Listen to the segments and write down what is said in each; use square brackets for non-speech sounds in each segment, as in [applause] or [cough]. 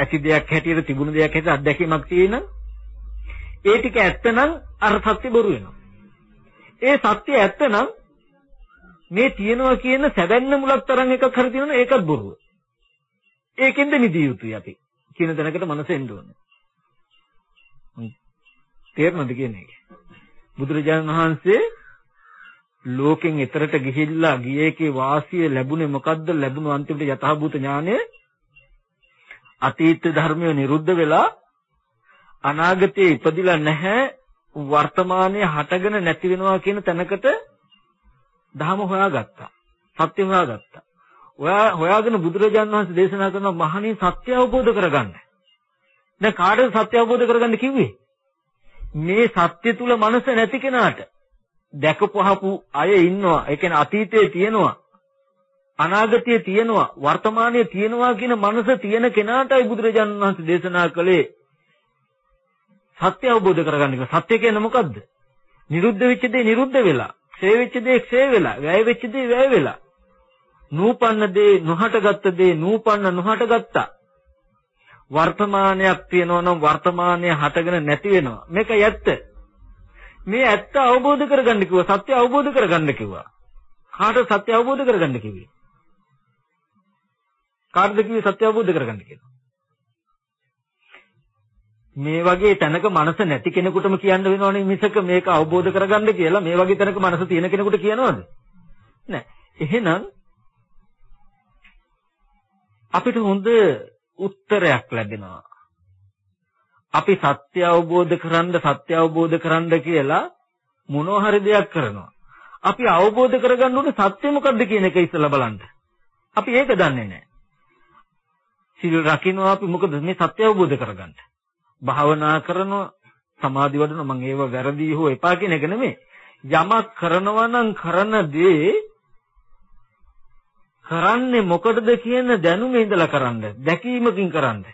ඇති දෙයක් හැටියට තිබුණු දෙයක් හැටියට අත්දැකීමක් තියෙන ඒ ටික ඇත්තනම් අර සත්‍ය බොරු වෙනවා. ඒ සත්‍ය ඇත්තනම් මේ තියනවා කියන සැබැන්න මුලක් තරම් එකක් හරි තියෙනවා ඒකත් බොරුව. ඒකෙන්ද නිදිය යුතුයි අපි. කියන දැනකට මනස එන්න ඕනේ. තේරෙනවද කියන්නේ? බුදුරජාණන් වහන්සේ ලෝකෙන් එතරට ගිහිල්ලා ගියේකේ වාසිය ලැබුණේ මොකද්ද? ලැබුණු අන්තිමට යථාභූත ඥානය අතීත ධර්මය නිරුද්ධ වෙලා අනාගතයේ ඉපදිලා නැහැ වර්තමානයේ හටගෙන නැති වෙනවා කියන තැනකට ධහම හොයාගත්තා. සත්‍ය හොයාගත්තා. ඔයා හොයාගෙන බුදුරජාණන් වහන්සේ දේශනා කරන මහණී සත්‍ය අවබෝධ කරගන්න. දැන් කාටද සත්‍ය අවබෝධ කරගන්න කිව්වේ? මේ සත්‍ය තුල මනස නැති කෙනාට දැකපහපු අය ඉන්නවා. ඒ කියන්නේ අතීතයේ තියෙනවා. අනාගතයේ තියෙනවා. වර්තමානයේ තියෙනවා කියන මනස තියෙන කෙනාටයි බුදුරජාණන් වහන්සේ දේශනා කළේ සත්‍ය අවබෝධ කරගන්න එක. සත්‍ය කියන්නේ මොකද්ද? නිරුද්ධ වෙච්ච දේ නිරුද්ධ වෙලා, ක්ෂය වෙච්ච දේ ක්ෂය වෙලා, වැය වෙච්ච දේ වැය වෙලා. නූපන්න දේ නොහටගත්ත දේ නූපන්න නොහටගත්තා. වර්තමානයක් තියෙනවා නම් වර්තමානය හටගෙන නැති වෙනවා. මේක ඇත්ත. මේ ඇත්ත අවබෝධ කරගන්න කිව්වා. සත්‍ය අවබෝධ කරගන්න කිව්වා. කාටද සත්‍ය අවබෝධ කරගන්න කිව්වේ? කාටද කිව්වේ සත්‍ය අවබෝධ කරගන්න කියලා? මේ වගේ තැනක මනස නැති කෙනෙකුටම කියන්න වෙනවනේ මිසක මේක අවබෝධ කරගන්න කියලා මේ වගේ තැනක මනස තියෙන කෙනෙකුට කියනවද? නෑ. එහෙනම් අපිට හොඳ උත්තරයක් ලැබෙනවා. අපි සත්‍ය අවබෝධ කරන්න සත්‍ය අවබෝධ කරන්න කියලා මොනවා හරි දෙයක් කරනවා. අපි අවබෝධ කරගන්න ඕනේ සත්‍ය මොකද්ද කියන එක ඉස්සලා බලන්න. අපි ඒක දන්නේ නැහැ. සිල් රකින්නවා අපි මොකද මේ සත්‍ය අවබෝධ කරගන්න. භාවනා කරනවා සමාධි වඩනවා මම ඒව වැරදි හෝ එපා කියන එක නෙමෙයි. යමක් කරනවා නම් කරන දේ කරන්නේ මොකටද කියන දැනුම ඉඳලා කරන්න. දැකීමකින් කරන්න.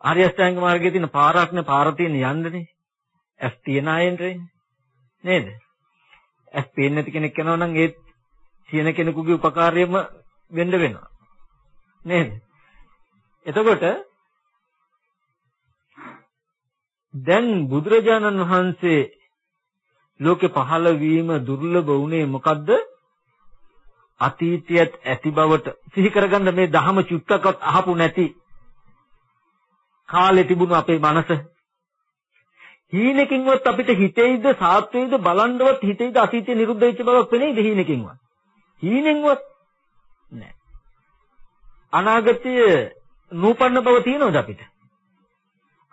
ආර්ය අෂ්ටාංග මාර්ගයේ තියෙන පාරක්නේ පාර තියෙන යන්නනේ. ඇස් තියන අයෙන්ටනේ. නේද? ඇස් පේන්නේ නැති කෙනෙක් යනවා නම් ඒ තියෙන කෙනෙකුගේ උපකාරයම වෙන්න වෙනවා. නේද? එතකොට දැන් බුදුරජාණන් වහන්සේ ලෝකේ පහළ වීම දුර්ලභ වුණේ මොකද්ද? අතීතයේත් ඇති බවට සිහි කරගන්න මේ ධහම චුට්ටක්වත් අහපු නැති කාලේ තිබුණු අපේ මනස. හීනකින්වත් අපිට හිතෙයිද සාත්වේද බලන්නවත් හිතෙයිද අතීතේ නිරුද්ධ වෙච්ච බවක් පෙනෙයිද හීනකින්වත්? හීනෙන්වත් නැහැ අනාගතයේ නූපන්න බව තියෙනවද අපිට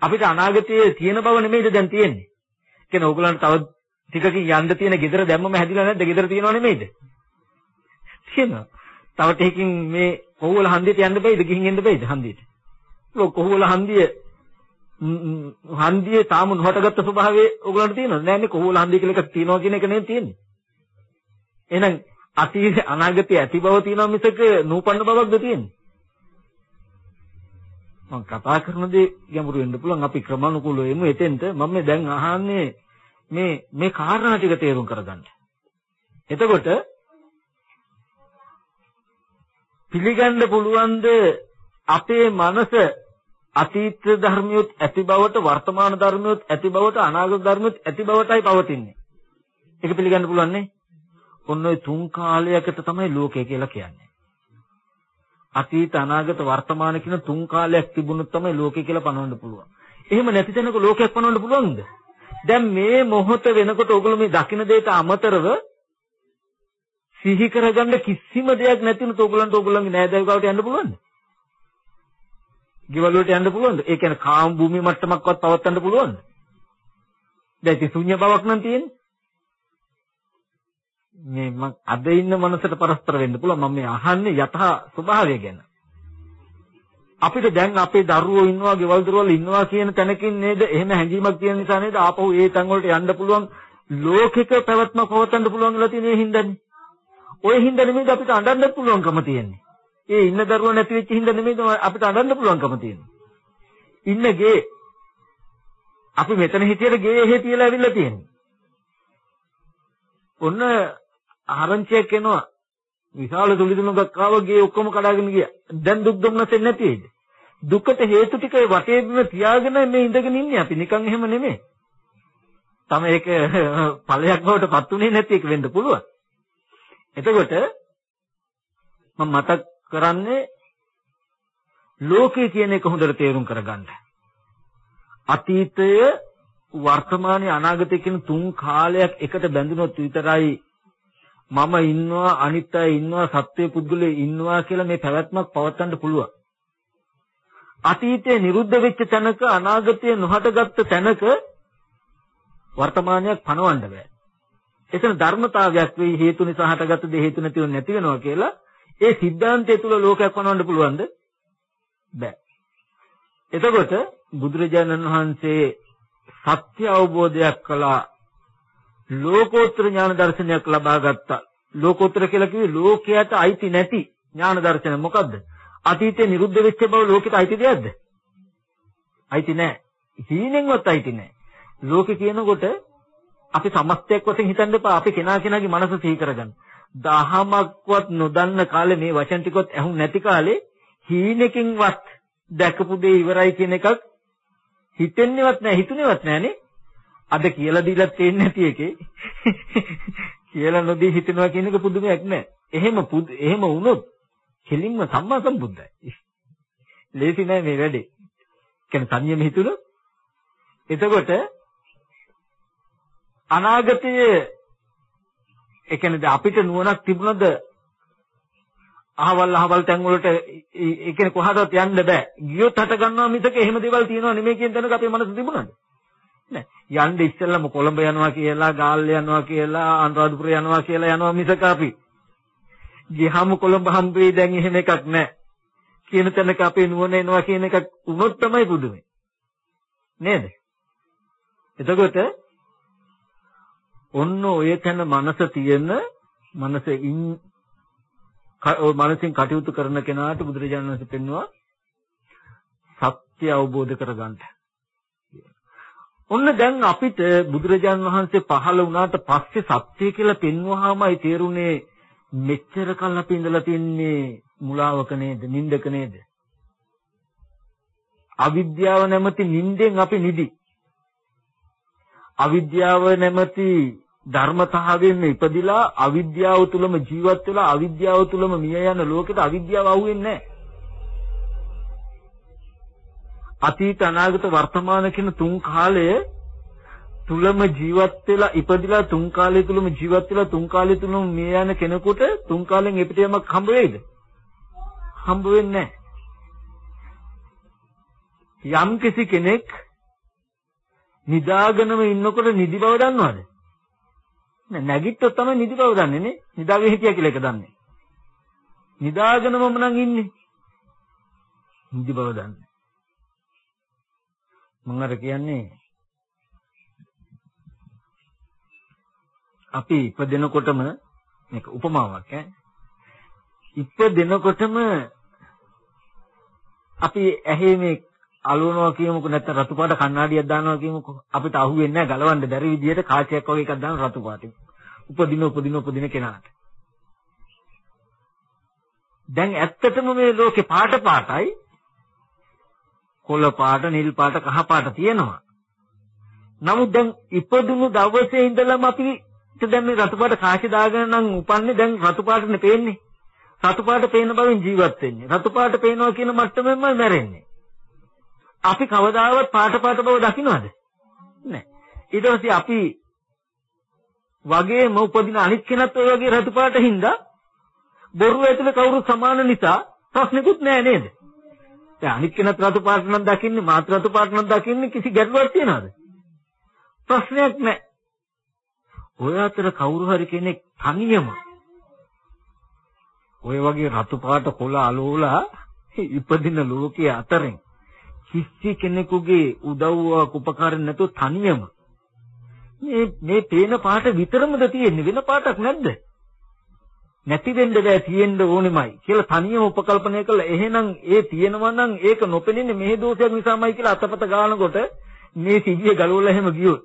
අපිට අනාගතයේ තියෙන බව නෙමෙයිද දැන් තියෙන්නේ. කියන්නේ ඕගලන්ට තව ටිකකින් යන්න තියෙන ගෙදර දැම්මම හැදිලා නැද්ද? ගෙදර තියෙනව නෙමෙයිද? තියෙනවා. තව ටිකකින් මේ කොහොවල හන්දියට යන්න බෑද? ගිහින් එන්න බෑද හන්දියට? ඔය කොහොවල හන්දිය හන්දියේ තාම නොහටගත්තු ස්වභාවය ඕගලන්ට තියෙනවද? නෑනේ කොහොවල හන්දිය කියලා එකක් තියෙනවා කියන එක නෙමෙයි තියෙන්නේ. එහෙනම් අතීත අනාගතයේ ඇති බව තියෙනවා මිසක නූපන්න බවක්ද තියෙන්නේ? මම කතා කරන දේ ගැඹුරු වෙන්න පුළුවන් අපි ක්‍රමානුකූලව එමු එතෙන්ට මම මේ දැන් අහන්නේ මේ මේ කාරණා ටික තේරුම් කරගන්න. එතකොට පිළිගන්න පුළුවන්ද අපේ මනස අතීත ධර්මියොත් ඇති බවට වර්තමාන ධර්මියොත් ඇති බවට අනාගත ධර්මියොත් ඇති බවටයි පවතින්නේ. ඒක පිළිගන්න පුළුවන් නේ? ඔන්න ඔය තුන් කාලයකට තමයි ලෝකය කියලා කියන්නේ. අතීත අනාගත වර්තමාන කියන තුන් කාලයක් තිබුණොත් තමයි ලෝකය කියලා පනවන්න පුළුවන්. එහෙම නැති තැනක ලෝකයක් පනවන්න පුළුවන්ද? දැන් මේ මොහොත වෙනකොට ඔයගොල්ලෝ මේ දකින්න දෙයට අමතරව සිහි කරගන්න කිසිම දෙයක් නැතිනොත් ඔයගොල්ලන්ට ඔයගොල්ලන්ගේ නෑදෑයෝ ගාවට යන්න පුළුවන්ද? ගෙවල් වලට යන්න පුළුවන්ද? ඒ කියන්නේ කාම භූමිය මට්ටමක්වත් පවත්වන්න පුළුවන්ද? දැන් ඉතින් ශුන්‍ය බවක් නම් තියෙන්නේ. මේ මම අද ඉන්න මනසට පරස්පර වෙන්න පුළුවන්. මම මේ අහන්නේ යථා ස්වභාවය ගැන. අපිට දැන් අපේ දරුවෝ ඉන්නවා ගෙවල් දොරවල් ඉන්නවා කියන තැනකින් නේද? එහෙම හැඟීමක් තියෙන නිසා නේද? ආපහු ඒ තැන් වලට යන්න පුළුවන්. ලෝකික පැවැත්ම පවත්වන්න පුළුවන් වෙලා තියෙන ඒ හින්දානේ. ඔය හින්දා නෙමෙයිද අපිට අඬන්න පුළුවන්කම තියෙන්නේ? ඒ ඉන්න දරුවෝ නැති වෙච්ච හින්දා නෙමෙයිද අපිට අඬන්න පුළුවන්කම තියෙන්නේ? ඉන්න ගේ. අපි මෙතන හිටියට ගේ එහෙ තියලා ඇවිල්ලා තියෙන්නේ. ඔන්න ආරංචියක් එනවා විශාල සුලිදුනක් ආව ගේ ඔක්කොම කඩාගෙන ගියා. දැන් දුක් දුම්නසෙ නැති වෙයිද? දුකට හේතු ටික වටේ බිම තියාගෙන මේ ඉඳගෙන ඉන්නේ අපි නිකන් එහෙම නෙමෙයි. තම ඒක [laughs] ඵලයක් බවට පත් උනේ නැති එක වෙන්න පුළුවන්. එතකොට මම මතක් කරන්නේ ලෝකය කියන එක හොඳට තේරුම් කරගන්න. අතීතය වර්තමානයේ අනාගතය කියන තුන් කාලයක් එකට බැඳුනොත් විතරයි මම ඉන්නවා අනිත් අය ඉන්නවා සත්‍ය පුද්ගලයෝ ඉන්නවා කියලා මේ පැවැත්මක් පවත්වන්න පුළුවන්. අතීතයේ නිරුද්ධ වෙච්ච තැනක අනාගතයේ නොහටගත් තැනක වර්තමානයක් පනවන්න බෑ. එතන ධර්මතාවයක් වෙයි හේතු නිසා හටගත් දේ හේතු නැතිව නැති වෙනවා කියලා ඒ સિદ્ધාන්තය තුල ලෝකයක් පනවන්න පුළුවන්ද? බෑ. එතකොට බුදුරජාණන් වහන්සේ සත්‍ය අවබෝධයක් කළා ලෝකෝත්තර ඥාන දර්ශනයක් ලබා ගත්තා. ලෝකෝත්තර කියලා කිව්වේ ලෝකයට අයිති නැති ඥාන දර්ශන මොකද්ද? අතීතේ නිරුද්ධ වෙච්ච බව ලෝකෙට අයිති දෙයක්ද? අයිති නැහැ. හීනෙන්වත් අයිති නැහැ. ලෝකේ කියනකොට අපි සමස්තයක් වශයෙන් හිතන්න එපා. අපි කෙනා කෙනාගේ මනස සිහි කරගන්න. දහමක්වත් නොදන්න කාලේ මේ වචන ටිකවත් ඇහුන් නැති කාලේ හීනකින්වත් දැකපු දේ ඉවරයි කියන එකක් හිතෙන්නේවත් නැහැ හිතුනේවත් නැහනේ. අද කියලා දීලා තේන්නේ නැති එකේ කියලා නොදී හිතනවා කියන එක පුදුමයක් නෑ. එහෙම එහෙම වුණොත් කෙලින්ම සම්මා සම්බුද්ධයි. ලේසි නෑ මේ වැඩේ. කියන්නේ තනියම හිතුණොත් එතකොට අනාගතයේ ඒ කියන්නේ අපිට නුවණක් තිබුණද අහවල් අහවල් තැන් වලට ඒ කියන්නේ කොහාටවත් යන්න බෑ. ගියොත් හට ගන්නවා මිසක එහෙම දේවල් තියෙනව නෙමෙයි කියන තැනක අපේ මනස තිබුණාද? නෑ. යන්න ඉස්සෙල්ලාම කොළඹ යනවා කියලා, ගාල්ල යනවා කියලා, අනුරාධපුර යනවා කියලා යනවා මිසක අපි ගියහම කොළඹ හම්බෙයි දැන් එහෙම එකක් නෑ. කියන තැනක අපේ නුවණ එනවා කියන එකක් වුණොත් තමයි පුදුමයි. නේද? එතකොට ඔන්න ඔය තැන මනස තියෙන මනස ඉන් ඔය මනසින් කටයුතු කරන කෙනාට බුදුරජාණන් වහන්සේ පෙන්වුවා සත්‍ය අවබෝධ කරගන්න. ඔන්න දැන් අපිට බුදුරජාන් වහන්සේ පහළ වුණාට පස්සේ සත්‍ය කියලා පෙන්වුවාමයි තේරුනේ මෙච්චර කල් අපි ඉඳලා තින්නේ මුලාවක නේද නින්දක නේද? අවිද්‍යාව නැමැති නින්දෙන් අපි නිදි. අවිද්‍යාව නැමැති ධර්මතාවයෙන් ඉපදිලා අවිද්‍යාව තුලම ජීවත් වෙලා අවිද්‍යාව තුලම මිය යන ලෝකෙට අවිද්‍යාව අහුවෙන්නේ නැහැ. අතීත අනාගත වර්තමාන කියන තුන් කාලය තුලම ජීවත් වෙලා ඉපදිලා තුන් කාලය තුලම ජීවත් වෙලා තුන් කාලය තුලම මිය යන කෙනෙකුට තුන් කාලෙන් එපිට යමක් හම්බ වෙයිද? හම්බ වෙන්නේ යම් කිසි කෙනෙක් නිදාගෙනම ඉන්නකොට නිදි බව දන්නවද? නෑ නැගිට්ටොත් තමයි නිදි බව දන්නේ නේ. නිදාගෙන හිටියා කියලා එක දන්නේ. නිදාගෙනමම නම් ඉන්නේ. නිදි බව දන්නේ. මම අර කියන්නේ අපි ඉපදෙනකොටම මේක උපමාවක් ඈ. ඉපදෙනකොටම අපි ඇහි මේ අලුවනවා කියමුකෝ නැත්නම් රතු පාට කණ්ණාඩියක් දානවා කියමුකෝ අපිට අහුවෙන්නේ නැහැ ගලවන්න බැරි විදියට කාචයක් වගේ එකක් දාන රතු පාටින් උපදින උපදින උපදින කෙනාට. දැන් ඇත්තටම මේ ලෝකේ පාට පාටයි කොළ පාට, නිල් පාට, කහ පාට තියෙනවා. නමුත් දැන් ඉපදුණු දවසේ ඉඳලම අපි දැන් මේ රතු පාට කාෂි දාගෙන නම් උපන්නේ දැන් රතු පාටනේ පේන්නේ. රතු පාට පේන බවින් ජීවත් වෙන්නේ. රතු පාට පේනවා කියන මට්ටමෙන්මයි මැරෙන්නේ. අපි කවදාවත් පාට පාට බව දකින්නවද? නැහැ. ඊට පස්සේ අපි වගේම උපදින අනිත් කෙනත් ඔය වගේ රතු පාට හින්දා බොරුව ඇතුලේ කවුරුත් සමාන නිසා ප්‍රශ්නෙකුත් නෑ නේද? දැන් අනිත් කෙනත් රතු පාට නම් දකින්නේ මාත් රතු පාට නම් දකින්නේ කිසි ගැටලුවක් තියනවද? ප්‍රශ්නයක් නැහැ. ඔය අතර කවුරු හරි කෙනෙක් තනියම ඔය වගේ රතු පාට කොළ අලෝලා ඉපදින ලෝකයේ අතරින් කිසි කෙනෙකුගේ උදව්වක් උපකාරයක් නැතුව තනියම මේ මේ පේන පාට විතරමද තියෙන්නේ වෙන පාටක් නැද්ද? නැති වෙන්න බෑ තියෙන්න ඕනෙමයි කියලා තනියම උපකල්පනය කළා. එහෙනම් ඒ තියෙනවා නම් ඒක නොපෙනෙන්නේ මේ දෝෂයක් නිසාමයි කියලා අතපත ගානකොට මේ සිහිය ගලවලා එහෙම ගියොත්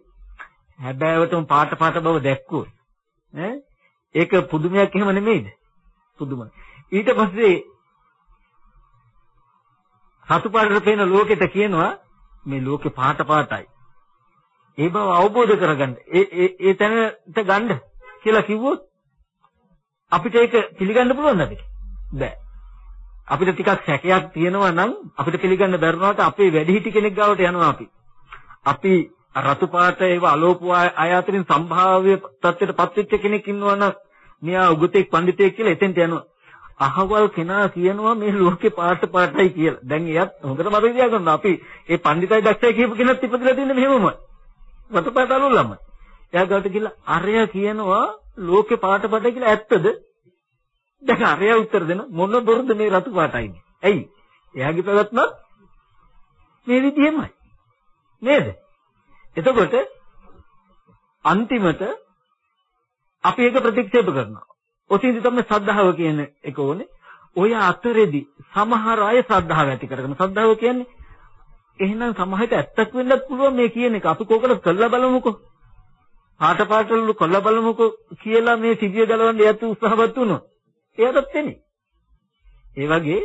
හැබෑවටම පාට පාට බව දැක්කොත් ඈ ඒක පුදුමයක් එහෙම නෙමෙයිද? පුදුමයි. ඊට පස්සේ රතු පාටට පේන ලෝකෙට කියනවා මේ ලෝකේ පාට පාටයි. ඒ බව අවබෝධ කරගන්න. ඒ ඒ ඒ තැනට ගන්න කියලා කිව්වොත් අපිට ඒක පිළිගන්න පුළුවන්ද අපිට? බෑ. අපිට ටිකක් සැකයක් තියෙනවා නම් අපිට පිළිගන්න බැරුණාට අපේ වැඩිහිටි කෙනෙක් ගාවට යනවා අපි. අපි රතු පාට ඒව අලෝප අය අතරින් සම්භාව්‍ය තත්ත්වයටපත් වෙච්ච කෙනෙක් ඉන්නවා නම් මෙයා උගතෙක් පඬිතෙක් කියලා එතෙන්ට යනවා. අහවල් කෙනා කියනවා මේ ලෝකේ පාට පාටයි කියලා. දැන් එයත් හොඳට මතක තියාගන්න. අපි ඒ පඬිතයි දක්ෂයි කියපු කෙනෙක් ඉපදලා තින්නේ මෙහෙමමයි. රතු පාට අලුල්ලම. එයා ගාවට ගිහලා අරයා කියනවා ලෝකේ පාට පාටයි කියලා ඇත්තද? දැන් අරයා උත්තර දෙන මොන බොරුද මේ රතු පාටයිනේ. ඇයි? එයාගේ පැවැත්ම මේ විදිහෙමයි. නේද? එතකොට අන්තිමට අපි ඒක ප්‍රතික්ෂේප කරනවා. ඔතින්දි තමයි සද්ධාව කියන එක ඕනේ. ඔය අතරෙදි සමහර අය සද්ධාව ඇති කරගෙන සද්ධාව කියන්නේ එහෙනම් සමහරට ඇත්තක් වෙන්නත් පුළුවන් මේ කියන එක. අපි කෝකද කළා බලමුකෝ. පාට පාටලු කළා බලමුකෝ කියලා මේ සිදිය ගලවන්න යතු උත්සාහවත් වුණොත් එයාටත් එන්නේ. ඒ වගේ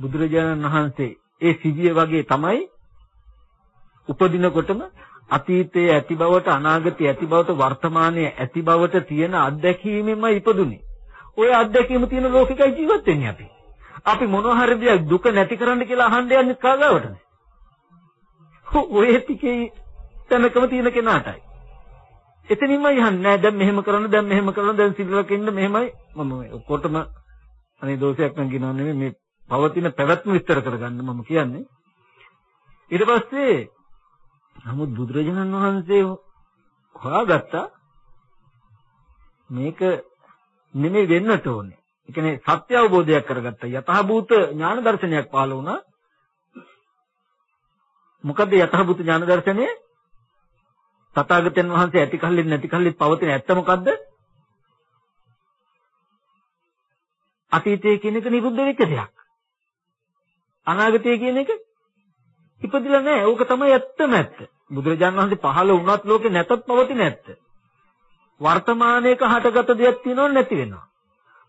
බුදුරජාණන් වහන්සේ ඒ සිදිය වගේ තමයි උපදිනකොටම අතීතයේ ඇති බවට අනාගතයේ ඇති බවට වර්තමානයේ ඇති බවට තියෙන අත්දැකීමෙම ඉපදුනේ. ওই අත්දැකීම තියෙන ලෝකිකයි ජීවත් වෙන්නේ අපි. අපි මොනවා හරි දෙයක් දුක නැති කරන්න කියලා අහන්න යන්නේ කාගාවටද? ඔය ටිකේ තැනකම තියෙන කෙනාටයි. එතනින්ම යන්නේ නැහැ. දැන් මෙහෙම කරන දැන් මෙහෙම කරන දැන් සිල්ලක ඉන්න මෙහෙමයි මම ඔක්කොටම අනේ දෝෂයක් නම් කියනව නෙමෙයි මේ පවතින පැවැත්ම විස්තර කරගන්න මම කියන්නේ. ඊට පස්සේ නමුත් බුදුරජාණන් වහන්සේ හොයාගත්තා මේක නෙමෙයි වෙන්නට ඕනේ. ඒ කියන්නේ සත්‍ය අවබෝධයක් කරගත්තා. යතහභූත ඥාන දර්ශනයක් පහළ වුණා. මොකද යතහභූත ඥාන දර්ශනය? තථාගතයන් වහන්සේ ඇති කල්ලින් නැති කල්ලිත් පවතින ඇත්ත මොකද්ද? අතීතයේ කියන එක නිරුද්ධ වෙච්ච දෙයක්. අනාගතය කියන එක ඉපදිලා නැහැ. ඕක තමයි ඇත්තම ඇත්ත. බුදුරජාණන් වහන්සේ පහළ වුණත් ලෝකේ නැතත් පවතින ඇත්ත. වර්තමානයේක හටගත දෙයක් තියෙනව නැති වෙනවා.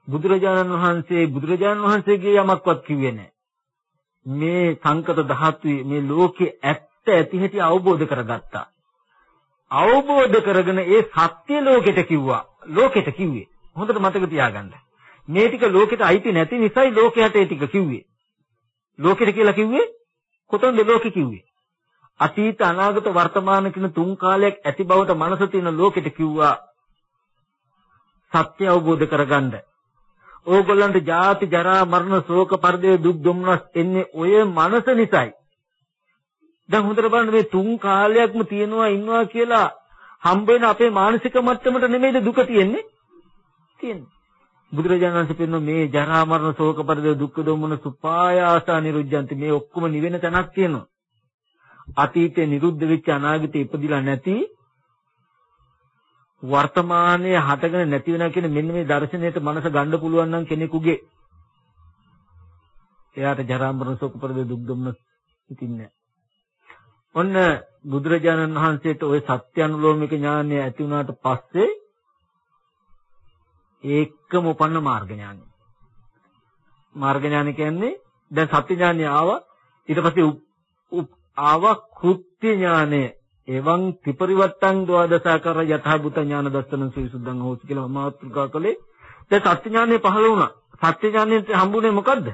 බුදුරජාණන් වහන්සේ බුදුරජාණන් වහන්සේගේ යමක්වත් කිව්වේ නැහැ. මේ සංකත ධාතුවේ මේ ලෝකේ ඇත්ත ඇති හැටි අවබෝධ කරගත්තා. අවබෝධ කරගෙන ඒ සත්‍ය ලෝකෙට කිව්වා. ලෝකෙට කිව්වේ. හොඳට මතක තියාගන්න. මේ ටික ලෝකෙට අයිති නැති නිසායි ලෝකයට ඒ ටික කිව්වේ. ලෝකෙට කියලා කිව්වේ කොතනද ලෝකෙ කිව්වේ? අතීත අනාගත වර්තමාන කියන තුන් කාලයක් ඇති බවට මනස තියෙන ලෝකෙට කිව්වා සත්‍ය අවබෝධ කරගන්න. ඕගොල්ලන්ට ජාති ජරා මරණ ශෝක පරිදේ දුක් දුම්නස් එන්නේ ඔය මනස නිසායි. දැන් හොඳට බලන්න මේ තුන් කාලයක්ම තියෙනවා ඉන්නවා කියලා හම්බ වෙන අපේ මානසික මට්ටමට නෙමෙයිද දුක තියෙන්නේ? තියෙන්නේ. බුදුරජාණන් වහන්සේ කියනවා මේ ජරා මරණ ශෝක පරිදේ දුක්ඛ දොම්මන සුපායාසා නිරුද්ධಂತಿ මේ ඔක්කොම නිවෙන තැනක් තියෙනවා. අතීතේ නිරුද්ධ වෙච්ච අනාගතේ ඉපදිලා නැති වර්තමානයේ හටගෙන නැති වෙනවා කියන මෙන්න මේ දර්ශනයට මනස ගන්න පුළුවන් නම් කෙනෙකුගේ එයාට ජරා මරණ ශෝක පරිදේ දුක් දුම්නස් ඉතින්නේ ඔන්න බුදුරජාණන් වහන්සේට ওই සත්‍ය අනුලෝමික ඥානය ඇති වුණාට පස්සේ ඒකම උපන්න මාර්ග ඥානය. මාර්ග ඥානය කියන්නේ දැන් සත්‍ය ඥානය ආවා ඊට පස්සේ ආවා කෘත්‍ය ඥානය. එවං ත්‍රිපරිවත්තං ද්වාදසාකර යථාභූත ඥාන දර්ශන සවිසුද්ධං හොස් කියලා මාත්‍රිකා කළේ. දැන් සත්‍ය ඥානය පහළ වුණා. සත්‍ය ඥානයට හම්බුනේ මොකද්ද?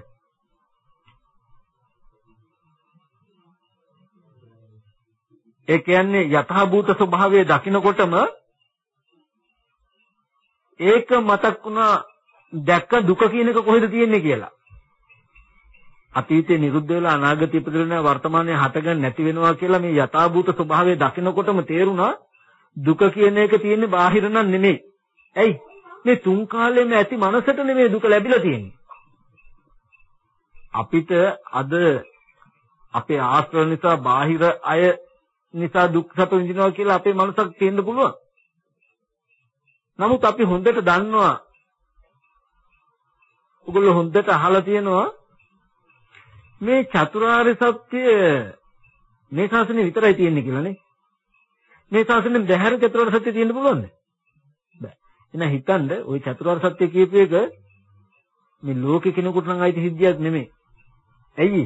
ඒ කියන්නේ යථාභූත ස්වභාවය දකිනකොටම ඒක මතක් වුණා දැක්ක දුක කියන එක කොහෙද තියෙන්නේ කියලා. අතීතේ නිරුද්ධ වෙලා අනාගතය ඉපදෙලා වර්තමානයේ හටගන්න නැති වෙනවා කියලා මේ යථාභූත ස්වභාවය දකිනකොටම තේරුණා දුක කියන එක තියෙන්නේ බාහිර නම් නෙමෙයි. ඇයි? මේ තුන් කාලෙම ඇති මනසට නෙමෙයි දුක ලැබිලා තියෙන්නේ. අපිට අද අපේ ආශ්‍රව නිසා බාහිර අය නිසා දුක් සැප විඳිනවා කියලා අපේ මනසක් තියෙන්න පුළුවන්. නමුත් අපි හොඳට දන්නවා ඔගොල්ලෝ හොඳට අහලා තියෙනවා මේ චතුරාර්ය සත්‍ය මේ ශාසනය විතරයි තියෙන්නේ කියලා නේ. මේ ශාසනයෙන් බැහැර චතුරාර්ය සත්‍ය තියෙන්න පුළුවන්ද? බෑ. එහෙනම් හිතන්න ওই චතුරාර්ය සත්‍ය කියපු එක මේ ලෝකේ කෙනෙකුට නම් අයිති සිද්ධියක් නෙමෙයි. ඇයි?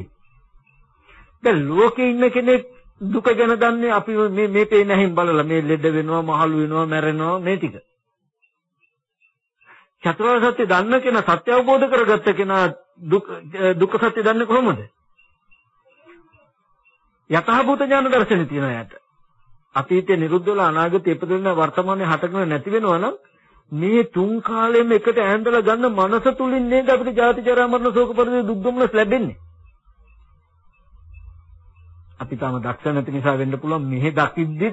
දැන් ලෝකේ ඉන්න කෙනෙක් දුක ගැන දන්නේ අපි මේ මේ පේන හැම බලලා මේ ලෙඩ වෙනවා මහලු වෙනවා මැරෙනවා මේ ටික. චතුරාර්ය සත්‍ය දන්න කෙනා සත්‍ය අවබෝධ කරගත්ත කෙනා දුක් දුක්ඛ සත්‍ය දන්නේ කොහොමද? යථාභූත ඥාන දර්ශනේ තියෙනවා යාට. අතීතේ නිරුද්ධ වෙලා අනාගතේ ඉපදෙන වර්තමානයේ හටගෙන නැති වෙනවා නම් මේ තුන් කාලෙම එකට ඈඳලා ගන්න මනස තුලින් නේද අපිට ජාති ජරා මරණ ශෝක පරිදේ දුක් දුම්නස් ලැබෙන්නේ. අපි තාම දක්ෂ නැති නිසා වෙන්න පුළුවන් මෙහෙ දකිද්දි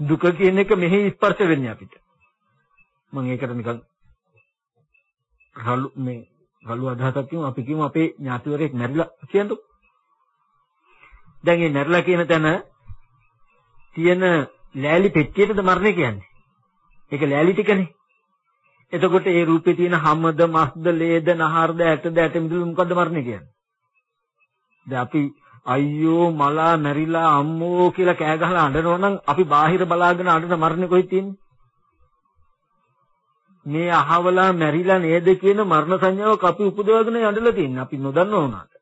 දුක කියන එක මෙහෙ ස්පර්ශ වෙන්නේ අපිට. මම ඒකට නිකන් රළු මේ රළු අදහසක් කියමු අපි කියමු අපේ ඥාතිවරයෙක් මැරිලා කියන්නකො. දැන් මේ මැරිලා කියන තැන තියෙන ලෑලි පෙට්ටියටද මරණය කියන්නේ. ඒක ලෑලි ටිකනේ. එතකොට ඒ රූපේ තියෙන හැමද මස්ද ලේද නහරද ඇටද ඇට මිදුළු මොකද්ද මරණය කියන්නේ? දැන් අපි අයියෝ මලා මැරිලා අම්මෝ කියලා කෑ ගහලා අඬනවා නම් අපි බාහිර බලාගෙන අඬන මරණය කොහෙද තියෙන්නේ? මේ අහවලා මැරිලා නේද කියන මරණ සංඥාවක් අපි උපදවගෙන යඬලා තියෙන්නේ. අපි නොදන්නව උනාට.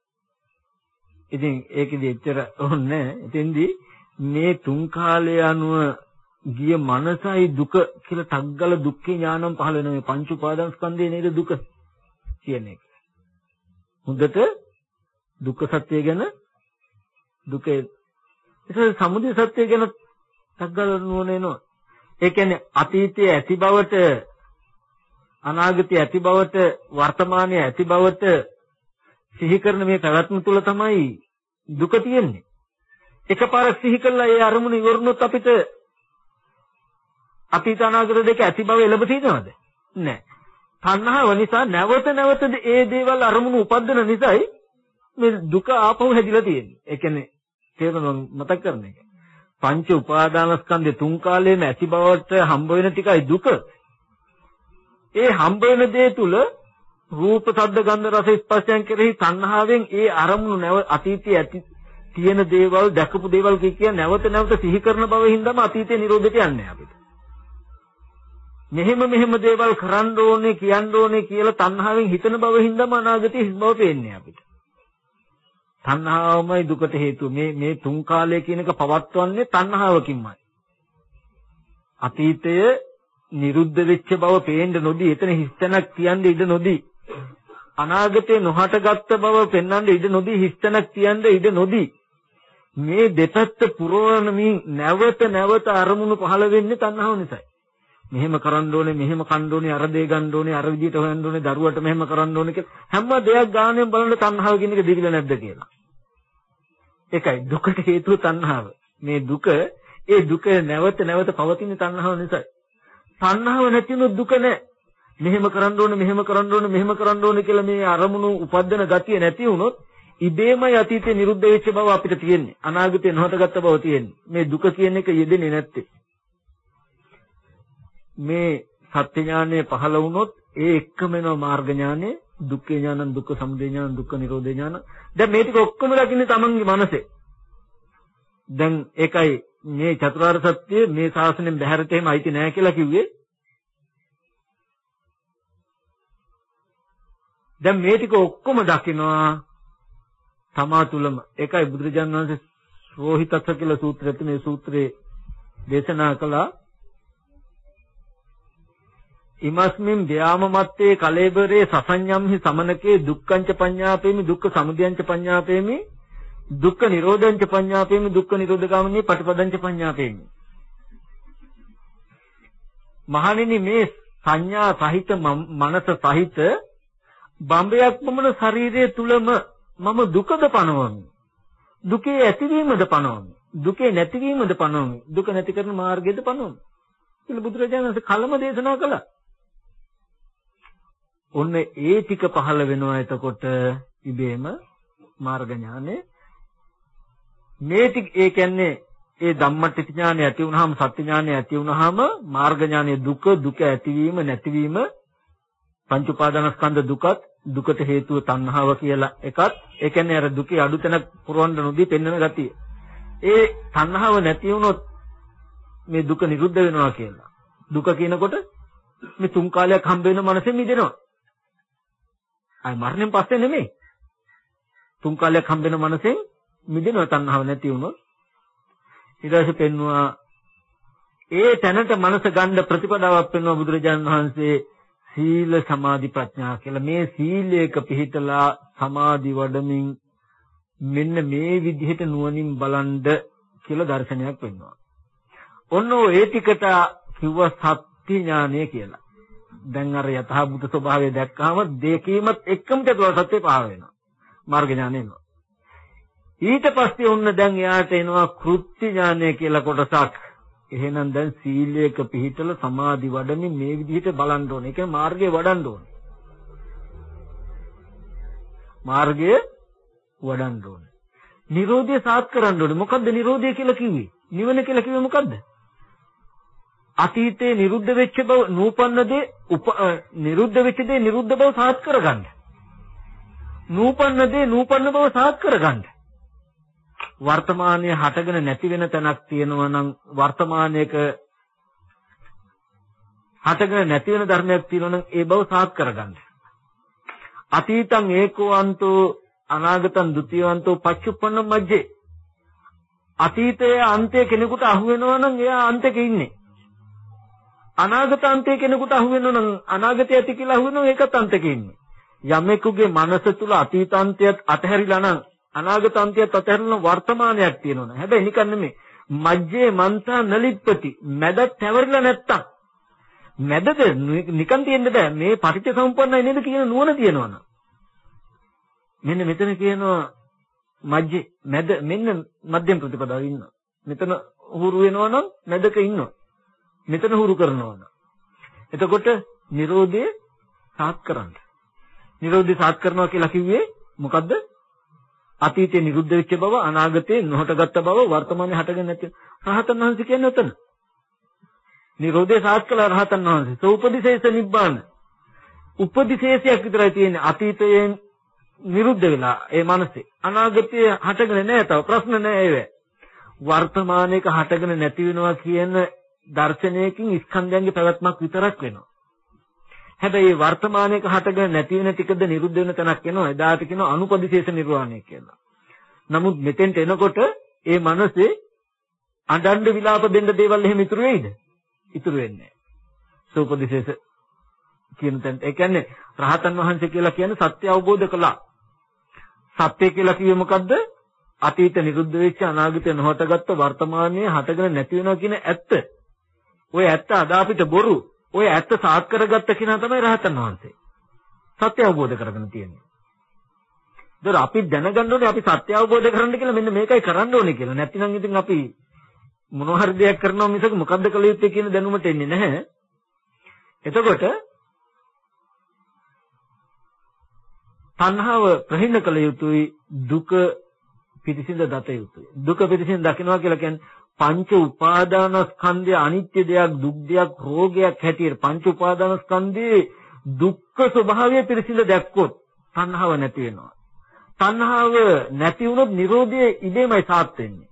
ඉතින් ඒකෙදි එච්චර ඕනේ. එතෙන්දී මේ තුන් කාලය අනුව ගිය මනසයි දුක කියලා තග්ගල දුක්ඛේ ඥානම් පහළ වෙන මේ පංච උපාදාන ස්කන්ධය නේද දුක කියන එක. හොඳට දුක්ඛ සත්‍ය ගැන දුකේ ඒක සමුදය සත්‍ය ගැන තග්ගල නුවණ එනවා. ඒ කියන්නේ අතීතයේ ඇති බවට අනාගතයේ ඇති බවට වර්තමානයේ ඇති බවට සිහි කරන මේ පැවැත්ම තුල තමයි දුක තියෙන්නේ. එකපාරක් සිහි කළා ඒ අරමුණ ඉවරුනොත් අපිට අතීත අනාගත දෙක ඇති බව එළඹ තියෙනවද? නැහැ. තණ්හාව නිසා නැවත නැවත ඒ දේවල් අරමුණු උපදින නිසායි මේ දුක ආපහු හැදිලා තියෙන්නේ. ඒ කියන්නේ තේරුම් මතක් කරන එක. පංච උපාදානස්කන්ධේ තුන් කාලයේම ඇති බවට හම්බ වෙන ටිකයි දුක. ඒ හම්බ වෙන දේ තුල රූප, ශබ්ද, ගන්ධ, රස, ස්පර්ශයන් කෙරෙහි තණ්හාවෙන් ඒ අරමුණු නැව අතීතයේ ඇති තියෙන දේවල් දැකපු දේවල් කිය නැවත නැවත සිහි කරන බව හින්දාම අතීතේ නිරෝධයට යන්නේ අපිට. මෙහෙම මෙහෙම දේවල් කරන්න ඕනේ කියන්න ඕනේ කියලා තණ්හාවෙන් හිතන බව හින්දාම අනාගතයේ හිස් බව පේන්නේ අපිට. තණ්හාවමයි දුකට හේතුව. මේ මේ තුන් කාලය කියන එක පවත්වන්නේ තණ්හාවකින්මයි. අතීතය නිරුද්ධ වෙච්ච බව පේන්න නොදී එතන හිස්තැනක් තියන්න ඉඩ නොදී අනාගතේ නොහටගත් බව පෙන්වන්න ඉඩ නොදී හිස්තැනක් තියන්න ඉඩ නොදී මේ දෙපැත්ත පුරවනමින් නැවත නැවත අරමුණු පහළ වෙන්නේ තණ්හාව නිසායි. මෙහෙම කරන්න ඕනේ මෙහෙම කන්න ඕනේ අර දේ ගන්න ඕනේ අර විදිහට හොයන්න ඕනේ දරුවට මෙහෙම කරන්න ඕනේ කියලා හැම දෙයක් ගානෙන් බලන තණ්හාව කියන එක දිවිල නැද්ද කියලා. ඒකයි දුකට හේතුව තණ්හාව. මේ දුක ඒ දුක නැවත නැවත පවතින තණ්හාව නිසායි. තණ්හාව නැතිනොත් දුක නැහැ. මෙහෙම කරන්න ඕනේ මෙහෙම කරන්න ඕනේ මෙහෙම කරන්න ඕනේ කියලා මේ අරමුණු උපදින ගතිය නැති වුණොත් ඉබේමයි අතීතේ නිරුද්ධ වෙච්ච බව අපිට තියෙන්නේ. අනාගතේ නොහටගත්ත බව තියෙන්නේ. මේ දුක කියන එක යෙදෙන්නේ නැත්තේ. මේ සත්‍ය ඥානය පහළ වුණොත් ඒ එක්කම වෙනවා මාර්ග ඥානය, දුක්ඛ ඥානං, දුක්ඛ සමුදය ඥානං, දුක්ඛ නිරෝධ ඥාන. දැන් මේ ටික ඔක්කොම දකින්නේ තමන්ගේ මනසේ. දැන් ඒකයි මේ චතුරාර්ය සත්‍ය මේ ශාසනයෙන් බැහැරට එහෙම අයිති නෑ කියලා කිව්වේ. දැන් මේ ටික ඔක්කොම දකිනවා තමා තුළම. ඒකයි බුදුරජාණන් වහන්සේ රෝහිතස්ස කියලා සූත්‍රයත් මේ සූත්‍රයේ දේශනා කළා. ඉමස්මින් ව්‍යාමමත්තේ කලේබරේ සසඤ්ඤම්හි සමනකේ දුක්ඛංච පඤ්ඤාපේමි දුක්ඛ සමුදයංච පඤ්ඤාපේමි දුක්ඛ නිරෝධංච පඤ්ඤාපේමි දුක්ඛ නිරෝධගාමිනී පටිපදංච පඤ්ඤාපේමි. මහණෙනි මේ සංඥා සහිත මනස සහිත බම්බයක් පමණ ශරීරයේ තුලම මම දුකද පනවමි? දුකේ ඇතිවීමද පනවමි? දුකේ නැතිවීමද පනවමි? දුක නැති කරන මාර්ගයද පනවමි? කියලා බුදුරජාණන් වහන්සේ කලම දේශනා කළා. ඔන්න ඒ ටික පහළ වෙනවා එතකොට ඉබේම මාර්ග ඥානෙ මේ ටික ඒ කියන්නේ ඒ ධම්මට්ටි ඥානෙ ඇති වුනහම සත්‍ය ඥානෙ ඇති වුනහම මාර්ග ඥානෙ දුක දුක ඇතිවීම නැතිවීම පංච උපාදානස්කන්ධ දුකත් දුකට හේතුව තණ්හාව කියලා එකත් ඒ කියන්නේ අර දුකේ අඩුතැන පුරවන්න නොදී පෙන්වන ගතිය. ඒ තණ්හාව නැති වුණොත් මේ දුක නිරුද්ධ වෙනවා කියලා. දුක කියනකොට මේ තුන් කාලයක් හම්බ වෙන මනසෙ මිදෙනවා. අය මරණයෙන් පස්සේ නෙමෙයි. තුන් කාලයක් හම්බෙන මනසෙන් මිදෙනවා තණ්හාව නැති වුණොත් ඊට පස්සේ පෙන්වුවා ඒ තැනට මනස ගන්න ප්‍රතිපදාවක් පෙන්වුවා බුදුරජාණන් වහන්සේ සීල සමාධි ප්‍රඥා කියලා මේ සීලයක පිහිටලා සමාධි වඩමින් මෙන්න මේ විදිහට නුවණින් බලන්ද කියලා දර්ශනයක් වෙනවා. ඔන්න ඒ ටිකට කිව්ව සත්‍ය ඥානය කියලා. දැන් අර යථාභූත ස්වභාවය දැක්කහම දෙකීමත් එක්කම චතුරාර්ය සත්‍ය පහ වෙනවා. මාර්ග ඥානය එනවා. ඊට පස්සේ ඔන්න දැන් එයාට එනවා කෘත්‍ය ඥානය කියලා කොටසක්. එහෙනම් දැන් සීලයක පිහිටල සමාධි වඩමින් මේ විදිහට බලන්න ඕනේ. ඒ කියන්නේ මාර්ගය වඩන්න ඕනේ. මාර්ගය වඩන්න ඕනේ. නිරෝධය සාත් කරන්න ඕනේ. මොකද්ද නිරෝධය කියලා කිව්වේ? නිවන කියලා කිව්වේ මොකද්ද? අතීතේ නිරුද්ධ වෙච්ච බව නූපන්න දේ නිරුද්ධ වෙච්ච දේ නිරුද්ධ බව සාත් කරගන්න. නූපන්න දේ නූපන්න බව සාත් කරගන්න. වර්තමානයේ හටගෙන නැති වෙන තැනක් තියෙනවා නම් වර්තමානයේක හටගෙන නැති වෙන ධර්මයක් තියෙනවා නම් ඒ බව සාත් කරගන්න. අතීතං ඒකෝවන්තෝ අනාගතං ဒ ුතියවන්තෝ පච්චුප්පන්න මජ්ජේ අතීතයේ අන්තයේ කෙනෙකුට අහු වෙනවා නම් එයා අන්තයක ඉන්නේ. අනාගත අන්තයේ කෙනෙකුට අහු වෙනවා නම් අනාගතය ඇති කියලා අහු වෙනවා ඒකත් අන්තයක ඉන්නේ. යමෙකුගේ මනස තුල අතීත අන්තයත් අතහැරිලා නම් අනාගත අන්තයත් අතහැරලා වර්තමානයක් තියෙනවා. හැබැයි නිකන් නෙමෙයි. මජ්ජේ මන්තා නලිප්පති. මැද තැවරිලා නැත්තම්. මැදද නිකන් තියෙන්න බෑ. මේ පටිච්ච සමුප්පන්නයි නේද කියන නුවණ තියෙනවනම්. මෙන්න මෙතන කියනවා මජ්ජේ මැද මෙන්න මධ්‍යම ප්‍රතිපදාව ඉන්නවා. මෙතන හුරු වෙනවා නම් මැදක ඉන්නවා. මෙතන හුරු කරනවා නම්. එතකොට Nirodhe සාත් කරන්න. Nirodhe සාත් කරනවා කියලා කිව්වේ මොකද්ද? අතීතේ නිරුද්ධ වෙච්ච බව අනාගතේ නොහටගත් බව වර්තමානයේ හටගෙන නැති රහතන් වහන්සේ කියන්නේ උතන. නිරෝධය සාත් කළ රහතන් වහන්සේ. සෝපදිශේෂ නිබ්බාන. උපදිශේෂයක් විතරයි තියෙන්නේ අතීතයෙන් නිරුද්ධ වෙලා ඒ මනසේ. අනාගතයේ හටගෙන නැහැ තව ප්‍රශ්න නැහැ ඒව. වර්තමානයේක හටගෙන නැති වෙනවා කියන දර්ශනයකින් ස්කන්ධයන්ගේ පැවැත්මක් විතරක් වෙනවා. හැබැයි වර්තමානයේක හටගෙන නැති වෙන ටිකද නිරුද්ධ වෙන තැනක් එනවා. එදාට කියනවා අනුපදිශේෂ නිර්වාණය කියලා. නමුත් මෙතෙන්ට එනකොට ඒ මනසේ අඬන්න විලාප දෙන්න දේවල් එහෙම ඉතුරු වෙයිද? ඉතුරු වෙන්නේ නැහැ. සෝපදිශේෂ කියන තැනට. ඒ කියන්නේ රහතන් වහන්සේ කියලා කියන්නේ සත්‍ය අවබෝධ කළා. සත්‍ය කියලා කිව්වේ මොකද්ද? අතීත නිරුද්ධ වෙච්ච අනාගත නොහටගත්ත වර්තමානයේ හටගෙන නැති වෙනවා කියන ඇත්ත. ඔය ඇත්ත අදාපිට බොරු. ඔය ඇත්ත සාත් කරගත්ත කෙනා තමයි රහතන් වහන්සේ. සත්‍ය අවබෝධ කරගෙන තියෙන්නේ. දර අපි දැනගන්න ඕනේ අපි සත්‍ය අවබෝධ කරගන්න කියලා මෙන්න මේකයි කරන්න ඕනේ කියලා. නැත්නම් ඉතින් අපි මොනවා හරි දෙයක් කරනවා මිසක මොකද්ද කළ යුත්තේ කියන දැනුමට එන්නේ නැහැ. එතකොට තණ්හාව ප්‍රහිණ කළ යුතුයි දුක පිරිසිඳ දත යුතුයි. දුක පිරිසිඳ දකින්නවා කියලා කියන්නේ පංච උපාදානස්කන්ධය අනිත්‍ය දෙයක් දුක් දෙයක් රෝගයක් හැටියට පංච උපාදානස්කන්ධයේ දුක්ඛ ස්වභාවය පිළිසිඳ දැක්කොත් තණ්හාව නැති වෙනවා. තණ්හාව නැති වුණොත් Nirodhe ඉබේමයි සාත් වෙන්නේ.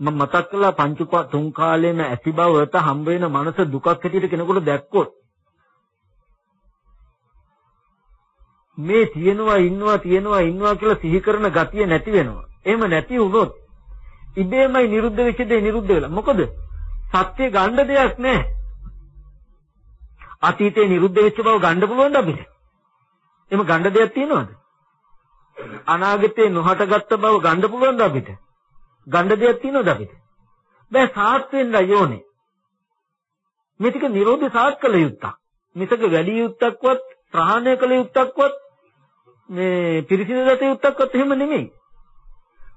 මම මතක් කළා පංච උපා තුන් කාලෙම ඇති බවට හම්බ වෙන මනස දුකක් හැටියට කෙනෙකුට දැක්කොත් මේ තියෙනවා ඉන්නවා තියෙනවා ඉන්නවා කියලා සිහි කරන ගතිය නැති වෙනවා. එහෙම නැති වුණොත් ඉබේමයි නිරුද්ධ වෙච්ච දේ නිරුද්ධ වෙලා. මොකද සත්‍ය ගන්න දෙයක් නැහැ. අතීතේ නිරුද්ධ වෙච්ච බව ගන්න පුළුවන්ද අපිට? එහෙම ගන්න දෙයක් තියනවද? අනාගතේ නොහටගත්ත බව ගන්න පුළුවන්ද අපිට? ගන්න දෙයක් තියනවද අපිට? බෑ සාත් වෙන්න යෝනේ. මේ ටික නිරෝධය සාත් කළ යුත්තක්. මිසක වැඩි යුත්තක්වත් ප්‍රහාණය කළ යුත්තක්වත් මේ පිරිසිදු දත යුත්තක්වත් එහෙම නෙමෙයි.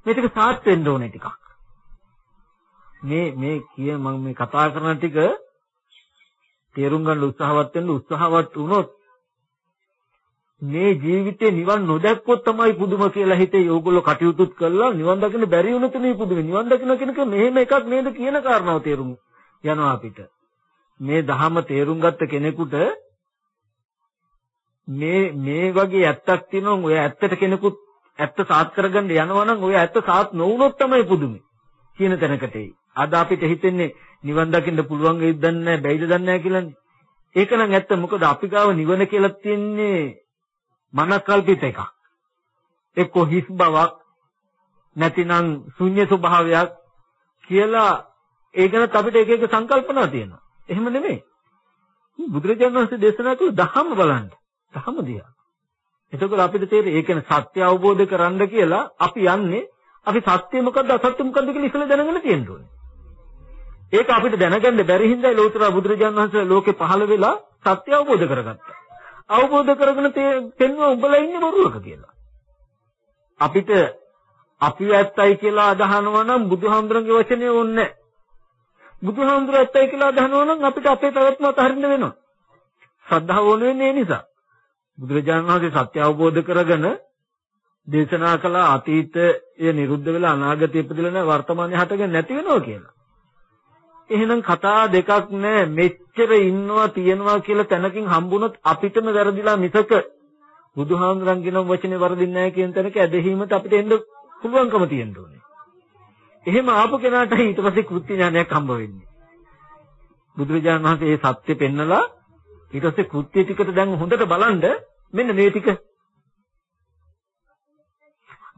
මේ ටික සාත් වෙන්න ඕනේ ටිකක්. මේ මේ කිය මම මේ කතා කරන ටික තේරුම් ගන්න උත්සාහවත් වෙන්න උත්සාහවත් වුණොත් මේ ජීවිතේ නිවන් නොදැක්කොත් තමයි පුදුම කියලා හිතේ ඕගොල්ලෝ කටයුතුත් කළා. නිවන් දකින්න බැරි වුණොත් මේ පුදුම. නිවන් දකින්න කෙනක මෙහෙම එකක් නේද කියන කාරණාව තේරුම් යනවා අපිට. මේ ධහම තේරුම් ගත්ත කෙනෙකුට මේ මේ වගේ ඇත්තක් තියෙනවා ඔය ඇත්තට කෙනෙකුත් ඇත්ත සාත් කරගන්න යනවා නම් ඔය ඇත්ත සාත් නොවුනොත් තමයි පුදුමේ කියන තැනකට එයි අද අපිට හිතෙන්නේ නිවන් දකින්න පුළුවන් වෙයිද දන්නේ නැහැ බැයිද දන්නේ නැහැ කියලානේ. ඒක නම් ඇත්ත මොකද අපි ගාව නිවන කියලා තියෙන්නේ මනකල්පිත එකක්. එක්ක හිස් බවක් නැතිනම් ශුන්‍ය ස්වභාවයක් කියලා ඒ ගැනත් අපිට එක එක සංකල්පනා තියෙනවා. එහෙම නෙමෙයි. බුදුරජාණන් වහන්සේ දේශනා කළ ධහම බලන්න. ධහම දිහා. එතකොට අපිට තේරෙන්නේ ඒ කියන්නේ සත්‍ය අවබෝධ කරන්න කියලා අපි යන්නේ අපි සත්‍ය මොකද්ද අසත්‍ය මොකද්ද කියලා ඉස්සෙල්ලා දැනගෙන තියෙන්න ඕනේ. ඒක අපිට දැනගන්න බැරි හින්දා ලෝතර බුදුරජාණන් වහන්සේ ලෝකේ පහළ වෙලා සත්‍ය අවබෝධ කරගත්තා. අවබෝධ කරගෙන තෙන්නවා උඹලා ඉන්නේ බොරුවක කියලා. අපිට අපි ඇත්තයි කියලා අදහනවා නම් බුදුහාමුදුරන්ගේ වචනේ ඕනේ නැහැ. බුදුහාමුදුර ඇත්තයි කියලා අදහනවා නම් අපිට අපේ පැවැත්ම අතහරින්න වෙනවා. ශ්‍රද්ධාව ඕන වෙන්නේ ඒ නිසා. බුදුරජාණන් වහන්සේ සත්‍ය අවබෝධ කරගෙන දේශනා කළ අතීතය නිරුද්ධ වෙලා අනාගතය ඉපදෙලා නැහැ වර්තමානයේ හටගෙන නැති වෙනවා කියලා. එහෙනම් කතා දෙකක් නැහැ මෙච්චර ඉන්නවා තියනවා කියලා තැනකින් හම්බුනොත් අපිටම වැරදිලා මිසක බුදුහාමුදුරන්ගෙන වචනේ වරදින්නේ නැහැ කියන තැනක ඇදහිීමට අපිට එන්න පුළුවන්කම තියෙන්න ඕනේ. එහෙම ආපු කෙනාට ඊට පස්සේ කෘත්‍ය ඥානයක් හම්බ වෙන්නේ. බුදුරජාණන් වහන්සේ මේ සත්‍ය පෙන්නලා ඊට පස්සේ කෘත්‍ය ටිකට දැන් හොඳට බලන්න මෙන්න මේ ටික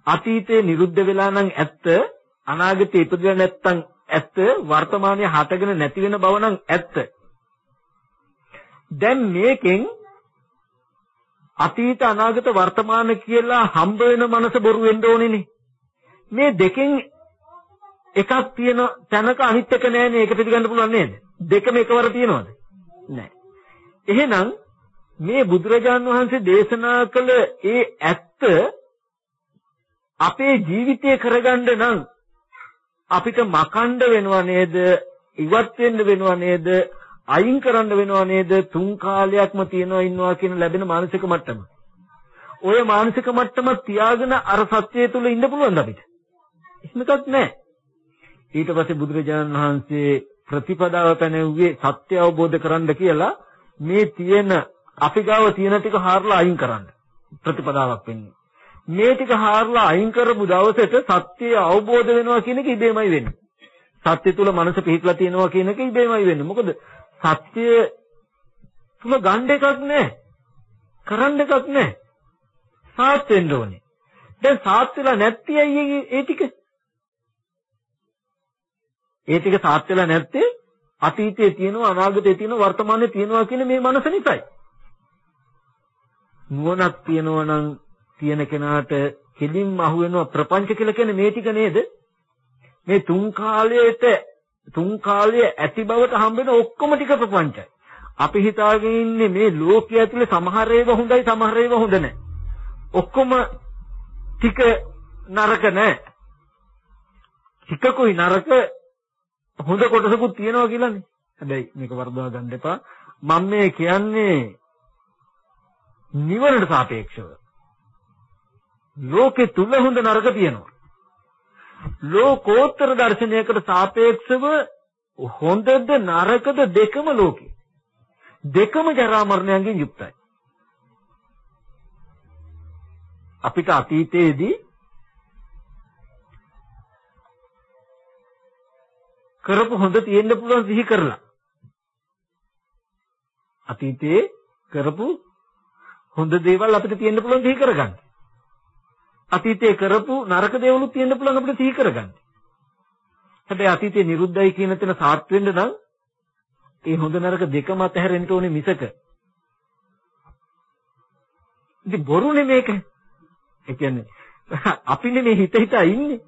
අතීතේ නිරුද්ධ වෙලා නම් ඇත්ත අනාගතේ ඉපදෙලා නැත්තම් ඇත්ත වර්තමානයේ හටගෙන නැති වෙන බව නම් ඇත්ත. දැන් මේකෙන් අතීත අනාගත වර්තමාන කියලා හම්බ වෙන මනස බොරු වෙන්න ඕනේනේ. මේ දෙකෙන් එකක් තියෙන තැනක අනිත් එක නෑනේ ඒක පිළිගන්න පුළුවන් නේද? දෙකම එකවර තියෙනවද? නෑ. එහෙනම් මේ බුදුරජාන් වහන්සේ දේශනා කළ ඒ ඇත්ත අපේ ජීවිතය කරගන්න නම් අපිට මකණ්ඩ වෙනව නේද? ඉවත් වෙන්න වෙනව නේද? අයින් කරන්න වෙනව නේද? තුන් කාලයක්ම තියනවා ඉන්නවා කියන ලැබෙන මානසික මට්ටම. ඔය මානසික මට්ටම තියාගෙන අර සත්‍යය තුල ඉන්න පුළුවන්ද අපිට? එහෙම එකක් නැහැ. ඊට පස්සේ බුදුරජාණන් වහන්සේ ප්‍රතිපදාව පැනෙව්වේ සත්‍ය අවබෝධ කරන්න කියලා මේ තියෙන අපි ගාව තියෙන ටික හාරලා අයින් කරන්න. ප්‍රතිපදාවක් වෙන්නේ. මේ ටික හාරලා අයින් කරපු දවසට සත්‍ය අවබෝධ වෙනවා කියන එක ඉබේමයි වෙන්නේ. සත්‍ය තුල මනස පිහිටලා තියෙනවා කියන එක ඉබේමයි වෙන්නේ. මොකද සත්‍ය තුල ගන්න එකක් නැහැ. කරන්න එකක් නැහැ. සාත් වෙන්න ඕනේ. දැන් සාත් වෙලා නැත්ති අයියේ ඒ ටික. ඒ ටික සාත් වෙලා නැත්තේ අතීතයේ තියෙනවා අනාගතයේ තියෙනවා වර්තමානයේ තියෙනවා කියන මේ මනස නිසායි. නුවණක් තියෙනවා නම් තියෙන කෙනාට කෙලින්ම අහු වෙනවා ප්‍රපංච කියලා කියන්නේ මේ ටික නේද? මේ තුන් කාලයට තුන් කාලයේ ඇති බවට හම්බෙන ඔක්කොම ටික ප්‍රපංචයි. අපි හිතාගෙන ඉන්නේ මේ ලෝකයේ ඇතුලේ සමහර ඒවා හොඳයි සමහර ඒවා හොඳ නැහැ. ඔක්කොම ටික නරක නැහැ. ටිකකුයි නරක හොඳ කොටසකුත් තියෙනවා කියලානේ. හැබැයි මේක වර්ධව ගන්න එපා. මම මේ කියන්නේ නිවනට සාපේක්ෂව. ලෝකේ තුල හොඳ නරක තියෙනවා. ලෝකෝත්තර දර්ශනයකට සාපේක්ෂව හොඳද නරකද දෙකම ලෝකේ. දෙකම ජරා මරණයන්ගෙන් යුක්තයි. අපිට අතීතයේදී කරපු හොඳ තියෙන්න පුළුවන් සිහි කරලා අතීතයේ කරපු හොඳ දේවල් අපිට තියෙන්න පුළුවන් සිහි කරගන්න. අතීතයේ කරපු නරක දේවලුත් තියෙන්න පුළුවන් අපිට සිහි කරගන්න. හැබැයි අතීතේ නිරුද්ධයි කියන තැන සාත් වෙන්න නම් ඒ හොඳ නරක දෙකම අතහැරෙන්න ඕනේ මිසක. ඉතින් බොරුනේ මේක. ඒ කියන්නේ අපිනේ මේ හිත හිතා ඉන්නේ.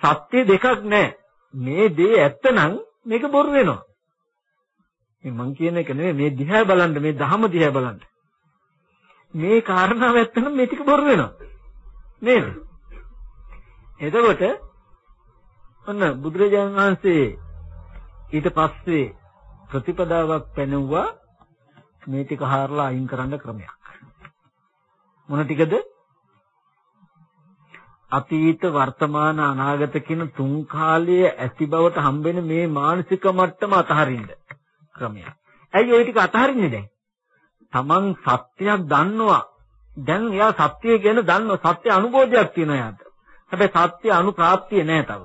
සත්‍ය දෙකක් නැහැ. මේ දේ ඇත්තනම් මේක බොරු වෙනවා. මේ මං කියන එක නෙමෙයි මේ දිහා බලන්න මේ ධහම දිහා බලන්න. මේ කාරණාව ඇත්තනම් මේ ටික බොරු වෙනවා. නේද? එතකොට ඔන්න බුදුරජාණන් වහන්සේ ඊට පස්සේ ප්‍රතිපදාවක් පැනෙවුවා මේ ටික හාරලා අයින් කරන්න ක්‍රමයක්. මොන ටිකද? අතීත වර්තමාන අනාගත කියන තුන් කාලයේ ඇති බවට හම්බෙන මේ මානසික මට්ටම අතහරින්න ක්‍රමයක්. ඇයි ওই ටික අතහරින්නේ දැන්? Taman සත්‍යයක් දන්නවා දැන් එයා සත්‍යය ගැන දන්නවා සත්‍ය අනුබෝධයක් තියෙනවා එයාට. හැබැයි සත්‍ය අනුප්‍රාප්තිය නෑ තව.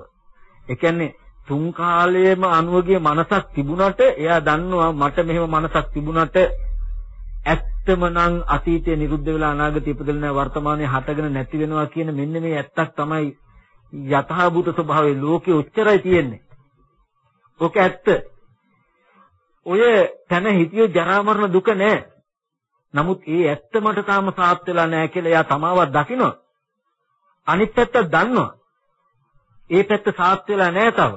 ඒ කියන්නේ තුන් කාලයේම අනුවගේ මනසක් තිබුණට එයා දන්නවා මට මෙහෙම මනසක් තිබුණට ඇත්තම නම් අතීතය නිරුද්ධ වෙලා අනාගතය ඉපදෙලා නැහැ වර්තමානයේ හටගෙන නැති වෙනවා කියන මෙන්න මේ ඇත්තක් තමයි යථාභූත ස්වභාවයේ ලෝකේ උච්චරයි තියෙන්නේ. ඔක ඇත්ත. ඔය තන හිතිය ජරා මරණ දුක නෑ. නමුත් ඒ ඇත්ත මට තාම සාත් වෙලා නෑ කියලා එයා තමාවත් දකිනවා. අනිත් පැත්ත දන්නවා. ඒ පැත්ත සාත් වෙලා නෑ තව.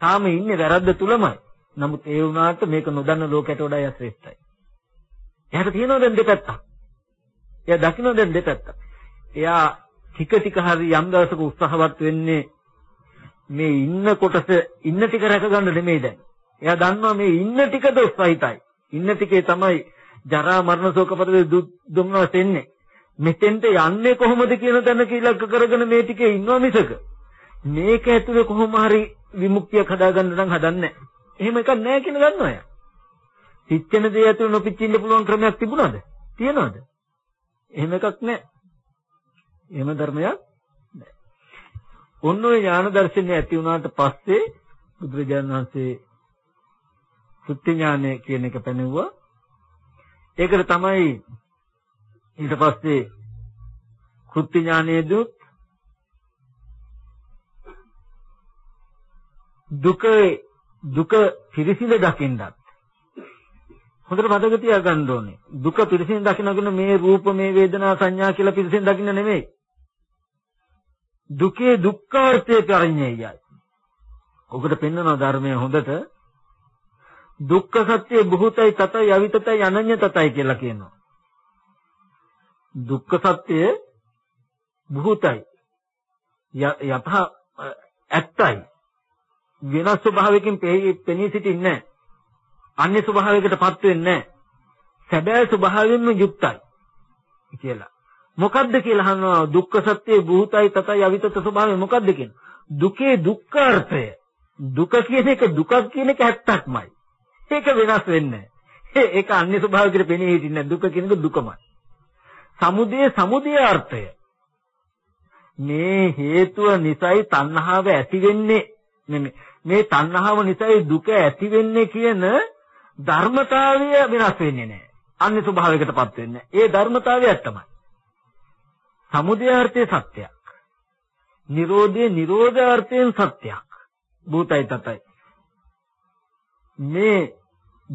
තාම ඉන්නේ වැරද්ද තුලමයි. නමුත් ඒ වුණාට මේක නොදන්න ලෝකයට වඩා ශ්‍රේෂ්ඨයි. එයාට තියෙනවා දැන් දෙපැත්තක්. එයා දකින්න දැන් දෙපැත්තක්. එයා ටික ටික හරි යම් දවසක උත්සාහවත් වෙන්නේ මේ ඉන්න කොටස ඉන්න ටික රැකගන්න නෙමෙයි දැන්. එයා දන්නවා මේ ඉන්න ටික දොස්සහිතයි. ඉන්න ටිකේ තමයි ජරා මරණ ශෝක පරිදේ දුම්නස් එන්නේ. මෙතෙන්ට යන්නේ කොහොමද කියන තැනක ඉලක්ක කරගෙන මේ ටිකේ ඉන්නවා මිසක මේක ඇතුලේ කොහොම හරි විමුක්තියක් හදාගන්න නම් හදන්නේ එහෙම එකක් නැහැ කියන දන්නවා යා. පිච්චෙන දේ ඇතුලේ නොපිච්චින්න පුළුවන් ක්‍රමයක් තිබුණාද? තියනවද? එහෙම එකක් නැහැ. එහෙම ධර්මයක් නැහැ. ඔන්න ඔය ඥාන දර්ශනය ඇති වුණාට පස්සේ බුදුරජාණන් වහන්සේ සුත්ති ඥානය කියන එක පැනෙවුවා. ඒකට තමයි ඊට පස්සේ කෘත්‍ය ඥානයේදී දුක දුක පිරිසිඳ දකින්නත් හොඳට මතක තියාගන්න ඕනේ. දුක පිරිසිඳ දකින්නගෙන මේ රූප මේ වේදනා සංඥා කියලා පිරිසිඳ දකින්න නෙමෙයි. දුකේ දුක්ඛාර්ථය පරිඤ්ඤයයි ඔකට පෙන්වන ධර්මයේ හොඳට. දුක්ඛ සත්‍ය බුහතයි තතයි අවිතතයි අනඤ්‍යතතයි කියලා කියනවා දුක්ඛ සත්‍ය බුහතයි යත ඇත්තයි වෙනස් ස්වභාවයකින් පෙනී සිටින්නේ නැහැ. අන්‍ය ස්වභාවයකටපත් වෙන්නේ නැහැ. සැබෑ ස්වභාවයෙන්ම යුක්තයි කියලා. මොකද්ද කියලා අහනවා දුක්ඛ සත්‍ය භූතයි තතයි අවිතත ස්වභාවය මොකද්ද කියන්නේ? දුකේ දුක්ඛාර්ථය. දුක කියන එක දුකක් කියන එක ඇත්තක්මයි. ඒක වෙනස් වෙන්නේ නැහැ. [laughs] ඒක අන්‍ය ස්වභාවයකට පෙනී හිටින්නේ දුක කියන එක දුකමයි. සමුදය සමුදය අර්ථය. මේ හේතුව නිසයි තණ්හාව ඇති වෙන්නේ නෙමෙයි. මේ තණ්හාව නිසායි දුක ඇති වෙන්නේ කියන ධර්මතාවය වෙනස් වෙන්නේ නැහැ. අන්‍ය ස්වභාවයකටපත් වෙන්නේ. ඒ ධර්මතාවය ඇත්තමයි. සමුදයාර්ථයේ සත්‍යයක්. නිරෝධයේ නිරෝධාර්ථයෙන් සත්‍යයක්. භූතයි තතයි. මේ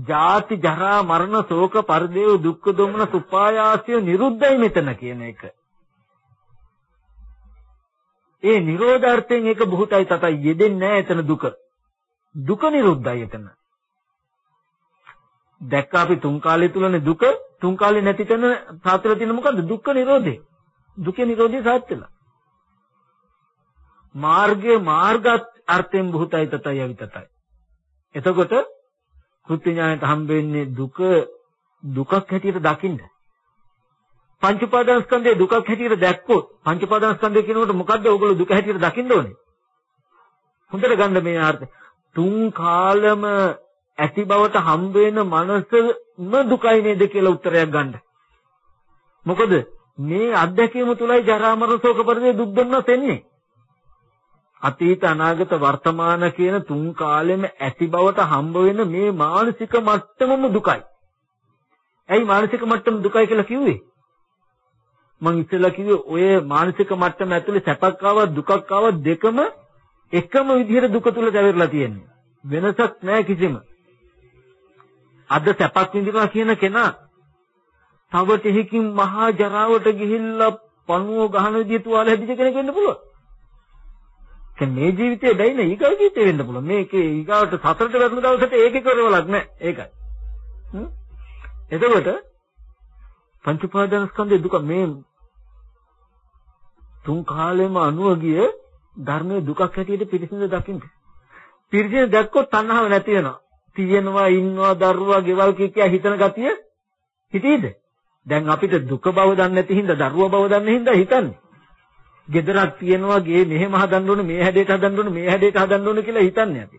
ජාති ජරා මරණ ශෝක පරිදේව දුක්ඛ දොමන සුපායාසය නිරුද්ධයි මෙතන කියන එක. ඒ නිරෝධාර්ථයෙන් ඒක බුහතයි තතයි යෙදෙන්නේ නැහැ එතන දුක. දුක නිරුද්ධයි එතන. දැක්ක අපි තුන් කාලය තුලනේ දුක තුන් කාලේ නැති තැන සාත්‍තර තියෙන මොකද්ද? දුක්ඛ නිරෝධය. දුකේ නිරෝධය සාත්‍යලා. මාර්ගයේ මාර්ගත් අර්ථයෙන් බුහතයි තතයි අවිතතයි. එතකොට කෘත්‍ය ඥානයට හම්බෙන්නේ දුක දුකක් හැටියට දකින්න. පංච උපාදානස්කන්ධයේ දුකක් හැටියට දැක්කොත් පංච උපාදානස්කන්ධය කියනකොට මොකද්ද ඕගොල්ලෝ දුක හැටියට දකින්න ඕනේ? හොඳට ගන්න මේ අර්ථය. තුන් කාලම ඇති බවට හම්බ වෙන මනසම දුකයි නේද කියලා උත්තරයක් ගන්න. මොකද මේ අත්දැකීම තුලයි ජරා මරණ ශෝක පරිදේ දුක් දුන්නත් එන්නේ. අතීත අනාගත වර්තමාන කියන තුන් කාලෙම ඇති බවට හම්බ වෙන මේ මානසික මට්ටමම දුකයි. ඇයි මානසික මට්ටම දුකයි කියලා කිව්වේ? මං ඉස්සෙල්ලා කිව්වේ ඔය මානසික මට්ටම ඇතුලේ සැපක් ආවත් දුකක් ආවත් දෙකම එකම විදිහට දුක තුල දැවෙරලා තියෙන්නේ. වෙනසක් නැහැ කිසිම. අද සැපක් විඳිනවා කියන කෙනා තව ටිකකින් මහා ජරාවට ගිහිල්ලා පණුව ගහන විදිහ තුවාල හැදිච්ච කෙනෙක් වෙන්න පුළුවන්. දැන් මේ ජීවිතේ බැයින ඊගව ජීවිතේ වෙන්න පුළුවන්. මේකේ ඊගවට සතරට වැටෙන දවසට ඒකේ කරවලක් නැහැ. ඒකයි. එතකොට පංච උපාදානස්කන්ධේ දුක මේ තුන් කාලෙම අනුව ගිය ධර්මයේ දුකක් හැටියට පිරිසිදු දකින්න. පිරිසිදු දැක්කොත් තණ්හාව නැති වෙනවා. තියෙනවා ඉන්නවා දරුවා ගෙවල් කිය හිතන ගතිය හිතේද? දැන් අපිට දුක බව දන්නේ නැති හින්දා දරුවා බව දන්නේ හින්දා හිතන්නේ. ගෙදරක් තියෙනවා ගේ මෙහෙම හදන්න ඕනේ මේ හැඩයට හදන්න ඕනේ මේ හැඩයට හදන්න ඕනේ කියලා හිතන්නේ අපි.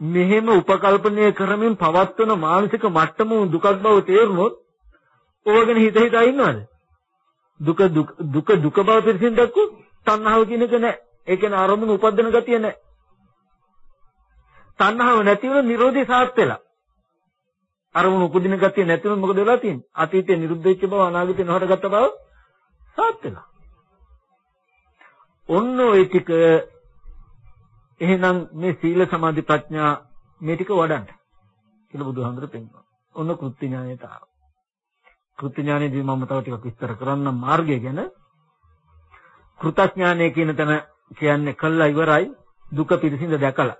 මෙහෙම උපකල්පනය කරමින් පවත්වන මානසික මට්ටම දුකක් බව තේරුනොත් ඕවගෙන හිත හිතා ඉන්නවද? දුක දුක දුක බව පිළිසින් දැක්කොත් තණ්හාව කියන එක නැහැ. ඒ කියන්නේ අරමුණු උපදින ගතිය නැහැ. තණ්හාව නැති වෙන නිරෝධය සාත් වෙලා. අරමුණු උපදින ගතිය නැති වෙන මොකද වෙලා තියෙන්නේ? අතීතේ නිරුද්ධ වෙච්ච බව අනාගතේ නොහටගත්ත බව සාත් වෙලා. ඔන්න ඔය ටික එහෙනම් මේ සීල සමාධි ප්‍රඥා මේ ටික වඩන්න කියලා බුදුහාමුදුරු පෙන්නනවා. ඔන්න කෘත්‍ය ඥානයට ආවා. කෘත්‍ය ඥානයේදී මම තව ටිකක් විස්තර කරන්න මාර්ගය ගැන. කෘතඥානය කියන තැන කියන්නේ කළා ඉවරයි දුක පිරිසිඳ දැකලා.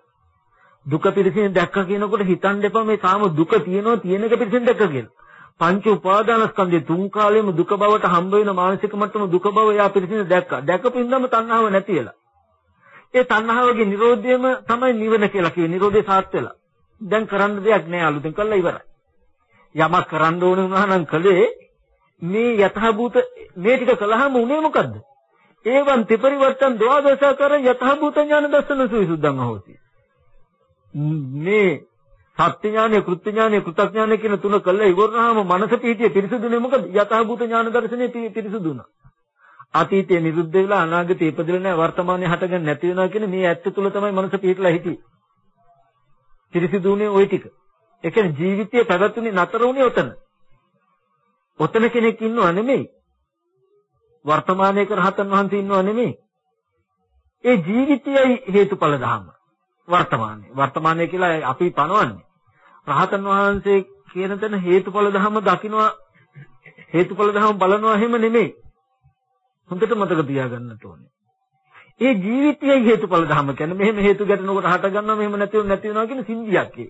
දුක පිරිසිඳ දැක්ක කියනකොට හිතන්න එපා මේ කාම දුක තියෙනවා තියෙන එක පිරිසිඳ දැක්ක කියලා. පංච උපාදානස්කන්ධේ තුන් කාලෙම දුක බවට හම්බ වෙන මානසික මට්ටම දුක බව එයා පිරිසිඳ දැක්කා. දැකපින්දම තණ්හාව නැති වෙලා. ඒ තණ්හාවගේ නිරෝධයම තමයි නිවන කියලා කිව්වේ. නිරෝධය සාත් වෙලා. දැන් කරන්න දෙයක් නෑ අලුතෙන් කළා ඉවරයි. යමක් කරන්න ඕන වුණා නම් කලේ මේ යථාභූත මේ ටික කළාම උනේ මොකද්ද? ඒවන් ත්‍රිපරිවර්තන ද්වාදශාකර යථාභූත ඥාන දර්ශන සුවිසුද්ධං හොති. මේ සත්‍ය ඥානය, කෘත්‍ය ඥානය, කෘතඥානය කියන තුන කළා ඉවරනහම මනස පිහිටිය පිරිසුදුනේ මොකද? යථාභූත ඥාන දර්ශනේ පිරිසුදුනා. අතීතයේ නිරුද්ධ වෙලා අනාගතයේ ඉපදෙලා නැහැ වර්තමානයේ හටගන්න නැති වෙනවා කියන මේ ඇත්ත තුල තමයි මනස පිහිටලා හිටියේ. පිරිසිදුනේ ওই ටික. ඒ කියන්නේ ජීවිතයේ පැවතුනේ නතර වුණේ ඔතන. ඔතන කෙනෙක් ඉන්නව නෙමෙයි. වර්තමානයේ රහතන් වහන්සේ ඉන්නව නෙමෙයි. ඒ ජීවිතයයි හේතුඵල ධර්ම. වර්තමානයේ. වර්තමානයේ කියලා අපි පනවන්නේ. රහතන් වහන්සේ කියන තැන හේතුඵල ධර්ම දකින්නවා හේතුඵල ධර්ම බලනවා එහෙම නෙමෙයි. හොඳට මතක තියාගන්නට ඕනේ. ඒ ජීවිතයයි හේතුඵල ධර්ම කියන්නේ මෙහෙම හේතු ගැටෙනකොට හට ගන්නවා මෙහෙම නැති වෙනවා නැති වෙනවා කියන සිද්ධියක් ඒ.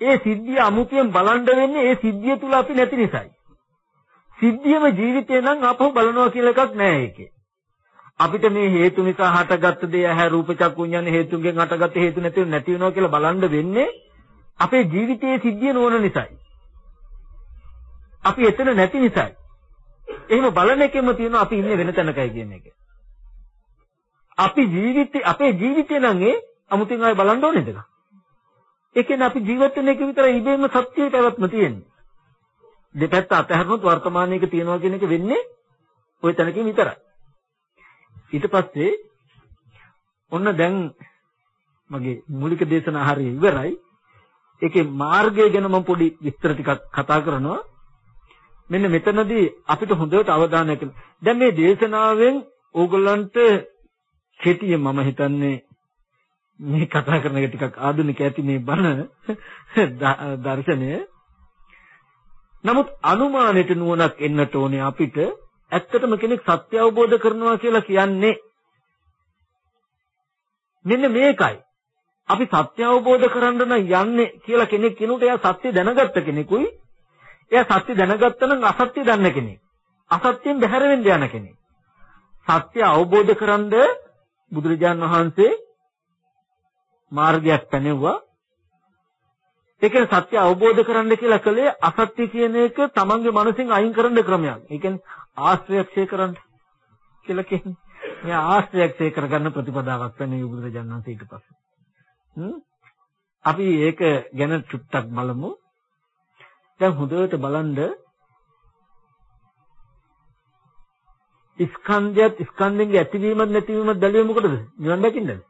ඒ සිද්ධිය අමුතියෙන් බලන්න වෙන්නේ ඒ සිද්ධිය තුල අපි නැති නිසායි. සිද්ධියම ජීවිතේ නම් අපහු බලනවා කියලා එකක් නැහැ ඒකේ. අපිට මේ හේතු නිසා හටගත්ත දේ ඇහැ රූප චක්කු විඤ්ඤාණ හේතුන්ගෙන් හටගත්ත හේතු නැති නැති වෙනවා කියලා බලන්න වෙන්නේ අපේ ජීවිතයේ සිද්ධිය නොවන නිසායි. අපි එතන නැති නිසායි. එහෙම බලන එකෙම තියෙනවා අපි ඉන්නේ වෙන තැනකයි කියන එක. අපි ජීවිතේ අපේ ජීවිතේ නම් ඒ අමුතින් ආයෙ බලන්න ඕනේද? ඒ කියන්නේ අපි ජීවත් වෙන එක විතරයි ඉබේම සත්‍යයේ පැවැත්ම තියෙන්නේ. දෙපැත්ත අතහැරුණොත් වර්තමානයේක තියනවා කියන එක වෙන්නේ ওই තැනකින් විතරයි. ඊට පස්සේ ඔන්න දැන් මගේ මූලික දේශනා හරිය ඉවරයි. ඒකේ මාර්ගය ගැන මම පොඩි විස්තර ටිකක් කතා කරනවා. මෙන්න මෙතනදී අපිට හොඳට අවධානය යොමු දැන් මේ දේශනාවෙන් ඕගොල්ලන්ට කෙටියෙන් මම හිතන්නේ මේ කතා කරන එක ටිකක් ආධුනික ඇති මේ බණ [laughs] දර්ශනය නමුත් අනුමානෙට නුවණක් එන්නට ඕනේ අපිට ඇත්තටම කෙනෙක් සත්‍ය අවබෝධ කරනවා කියලා කියන්නේ මෙන්න මේකයි. අපි සත්‍ය අවබෝධ කරන්න නම් යන්නේ කියලා කෙනෙක් කිනුට එයා සත්‍ය දැනගත්ත කෙනෙකුයි. එයා සත්‍ය දැනගත්ත නම් අසත්‍ය දන්න කෙනෙක්. අසත්‍යයෙන් බැහැර වෙන්න යන කෙනෙක්. සත්‍ය අවබෝධ කරන්ද බුදුරජාන් වහන්සේ මාර්ගයක් පැනෙවුවා ඒ කියන්නේ සත්‍ය අවබෝධ කරන්න කියලා කලේ අසත්‍ය කියන එක තමන්ගේ මනසින් අයින් කරන්න ක්‍රමයක්. ඒ කියන්නේ ආශ්‍රයක්ෂය කරන්න කියලා කියන්නේ. මේ ආශ්‍රයක්ෂය කරගන්න ප්‍රතිපදාවක් වෙන්නේ බුදුරජාණන් වහන්සේ ඊට පස්සේ. හ්ම් අපි ඒක ගැන චුට්ටක් බලමු. දැන් හොඳට බලන්න ස්කන්ධයත් ස්කන්ධෙන්ගේ ඇතිවීමත් නැතිවීමත් බැලුවේ මොකටද? නිවන් දකින්නද?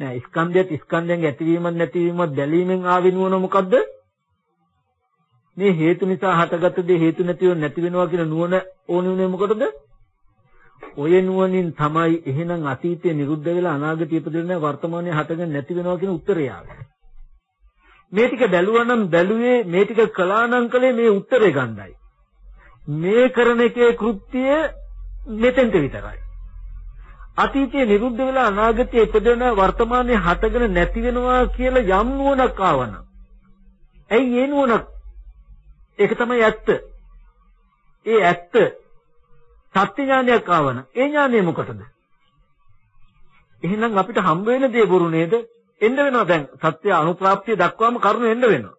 නෑ ස්කන්ධයත් ස්කන්ධයන්ගේ ඇතිවීමත් නැතිවීමත් බැලීමෙන් ආවෙ නුවණ මොකද්ද? මේ හේතු නිසා හටගත්ත දේ හේතු නැතිව නැති වෙනවා කියන නුවණ ඕනේ උනේ මොකටද? ඔය නුවණින් තමයි එහෙනම් අතීතේ නිරුද්ධ වෙලා අනාගතේ ඉපදෙන්නේ වර්තමානයේ හටගෙන නැති වෙනවා කියන උත්තරය ආවේ. මේ ටික බැලුවා නම් බැලුවේ මේ ටික කළා නම් කලේ මේ උත්තරේ ගන්නයි. මේ කරන එකේ කෘත්‍යය මෙතෙන්ට විතරයි. අතීතයේ නිරුද්ධ වෙලා අනාගතයේ ඉපදෙන වර්තමානයේ හටගෙන නැති වෙනවා කියලා යම් නුවණක් ආවනම් ඇයි ඒ නුවණ ඒක තමයි ඇත්ත. ඒ ඇත්ත සත්‍ය ඥානයක් ආවනම් ඒ ඥානය මොකටද? එහෙනම් අපිට හම්බ වෙන දේ බොරු නේද? එන්න වෙනවා. දැන් සත්‍ය අනුප්‍රාප්තිය දක්වාම කරුණ එන්න වෙනවා.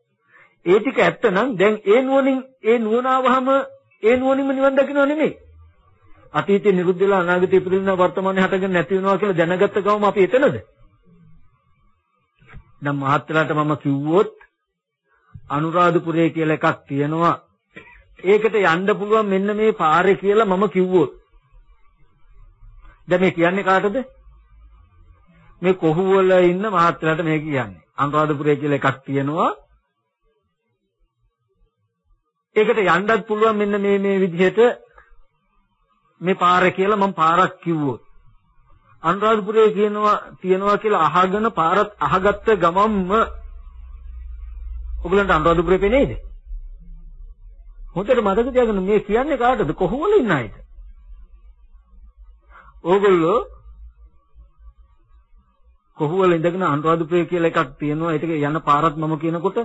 ඒ ටික ඇත්ත නම් දැන් ඒ නුවණින් ඒ නුවණ ආවහම ඒ නුවණින්ම නිවන් දකින්නව නෙමෙයි. අතීතේ නිරුද්ධ වෙලා අනාගතේ ඉපදෙනවා වර්තමානයේ හටගෙන නැති වෙනවා කියලා දැනගත්ත ගමන් අපි එතනද? දැන් මහත්ලාට මම කිව්වොත් අනුරාධපුරය කියලා එකක් තියෙනවා. ඒකට යන්න පුළුවන් මෙන්න මේ පාරේ කියලා මම කිව්වොත්. දැන් මේ කියන්නේ කාටද? මේ කොහුවල ඉන්න මහත්ලාට මේ කියන්නේ. අනුරාධපුරය කියලා එකක් තියෙනවා. ඒකට යන්නත් පුළුවන් මෙන්න මේ මේ විදිහට මේ පාර කියලා මම පාරක් කිව්වොත් අනුරාධපුරයේ කියනවා තියනවා කියලා අහගෙන පාරත් අහගත්ත ගමන්ම ඔයගලන්ට අනුරාධපුරේ පෙනේද? හොඳට මතක තියාගන්න මේ කියන්නේ කාටද? කොහොමද ඉන්න අයද? ඕගොල්ලෝ කොහොමද ඉඳගෙන අනුරාධපුරේ කියලා එකක් තියෙනවා. ඒක යන පාරත් මම කියනකොට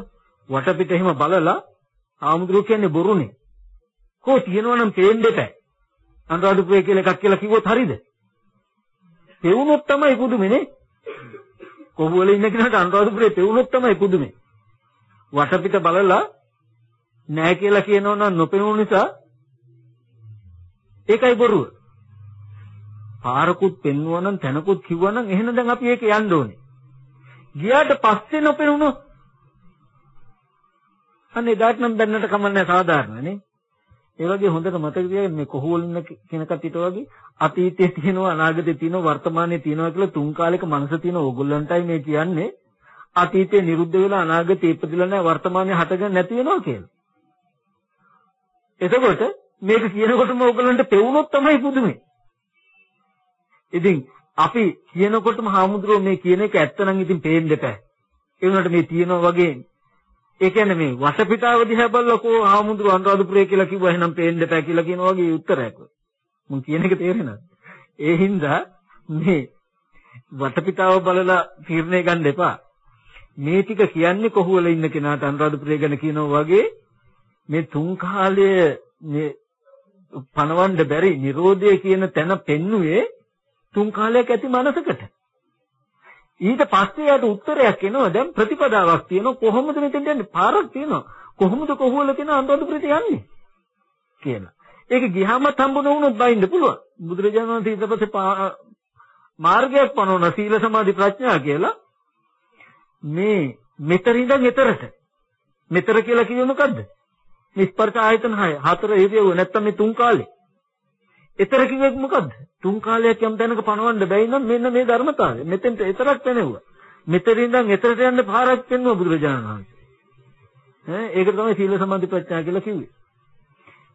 වටපිට එහෙම බලලා ආමුදුරු කියන්නේ බොරුනේ. කො තියෙනවා නම් පේන්න දෙපෑ. අනුරාධපුරේ කියලා එකක් කියලා කිව්වොත් හරියද? පෙවුනොත් තමයි පුදුමනේ. කොහොමද ඉන්න කෙනාට අනුරාධපුරේ පෙවුනොත් තමයි පුදුමේ. වටපිට බලලා නෑ කියලා කියනවා නම් නොපෙනුන නිසා ඒකයි බොරුව. පාරකුත් පෙන්වුවා නම් තැනකුත් කිව්වා නම් එහෙනම් දැන් අපි ඒක යන්න ඕනේ. ගියාට පස්සේ නොපෙනුනොත් අනේ දාට නම් බැන්නට කමන්නේ සාධාරණනේ. ඒ වගේ හොඳට මතක තියාගන්න මේ කොහොල් ඉන්න කෙන කටිට වගේ අතීතයේ තියෙනවා අනාගතයේ තියෙනවා වර්තමානයේ තියෙනවා කියලා තුන් කාලයක මනස තියෙන ඕගොල්ලන්ටයි මේ කියන්නේ අතීතේ නිරුද්ධ වෙලා අනාගතේ ඉපදිලා නැහැ වර්තමානයේ හටගෙන නැති වෙනවා කියලා. එතකොට මේක කියනකොටම ඕගොල්ලන්ට පෙවුනොත් තමයි පුදුමේ. ඉතින් අපි කියනකොටම හාමුදුරුවෝ මේ කියන එක ඇත්ත නම් ඉතින් පේන්න දෙපෑ. ඒ වුණාට මේ තියෙනවා වගේ ඒ කියන්නේ මේ වටපිටාව දිහා බලලකෝ හාමුදුරුවෝ අනුරාධපුරේ කියලා කිව්වා එහෙනම් පේන්න දෙපෑ කියලා කියන වගේ උත්තරයක්. මම කියන එක තේරෙනවද? ඒ හින්දා මේ වටපිටාව බලලා තීරණය ගන්න එපා. මේ ටික කියන්නේ කොහොමද ඉන්න කෙනාට අනුරාධපුරය ගැන කියනවා වගේ මේ තුන් කාලය මේ පණවන්න බැරි Nirodha කියන තැන පෙන්නුවේ තුන් කාලයක් ඇති මනසකට. ඊට පස්සේ යට උත්තරයක් එනවා. දැන් ප්‍රතිපදාවක් තියෙනවා. කොහොමද මෙතෙන්ට යන්නේ? පාරක් තියෙනවා. කොහොමද කොහොමද කියන අනුරාධපුරයට යන්නේ? කියලා. ඒක ගියාමත් හම්බ නොවුනොත් බයින්න පුළුවන්. බුදුරජාණන් වහන්සේ ඊට පස්සේ මාර්ගයක් පනවන සීල සමාධි ප්‍රඥා කියලා. මේ මෙතන ඉඳන් එතරට මෙතර කියලා කියන්නේ මොකද්ද? මේ ස්පර්ශ ආයතන 6 හතර ඉරියව්ව නැත්තම් මේ තුන් කාලේ. එතර කිව්වෙත් මොකද්ද? තුන් කාලයක් යම් තැනක පණවන්න බැයි නම් මෙන්න මේ ධර්මතාවය. මෙතෙන්ට එතරක් පෙනෙවුවා. මෙතන ඉඳන් එතරට යන්න පාරක් පෙන්වුවා බුදුරජාණන් වහන්සේ. ඈ ඒක තමයි සීල සමාධි ප්‍රඥා කියලා කිව්වේ.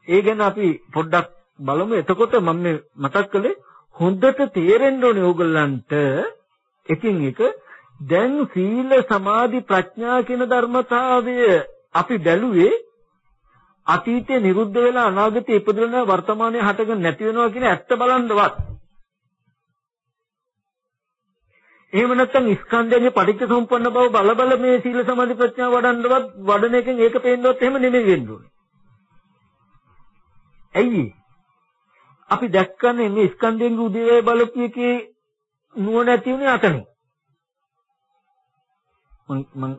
ඒ ගැන අපි පොඩ්ඩක් බලමු. එතකොට මම මතක් කළේ හොඳට තේරෙන්න ඕනේ ඕගොල්ලන්ට එකින් එක දැන් සීල සමාධි ප්‍රඥා කියන ධර්මතාවය අපි බැලුවේ අතීතේ නිරුද්ධ වෙලා අනාගතේ ඉපදුන වර්තමානයේ හටගෙන නැති වෙනවා කියන ඇත්ත බලන්නවත් එහෙම නැත්නම් ස්කන්ධයේ පටිච්ච සමුප්පන්න බව බල බල මේ සීල සමාධි ප්‍රඥා වඩන්නවත් වඩන එකෙන් ඒක පේන්නවත් එහෙම නෙමෙයි වෙන්න ඕනේ. ඇයි? අපි දැක්කනේ මේ ස්කන්ධයෙන් උදේවැය බලපු එකේ නුවණ ඇති උනේ අතනේ. මම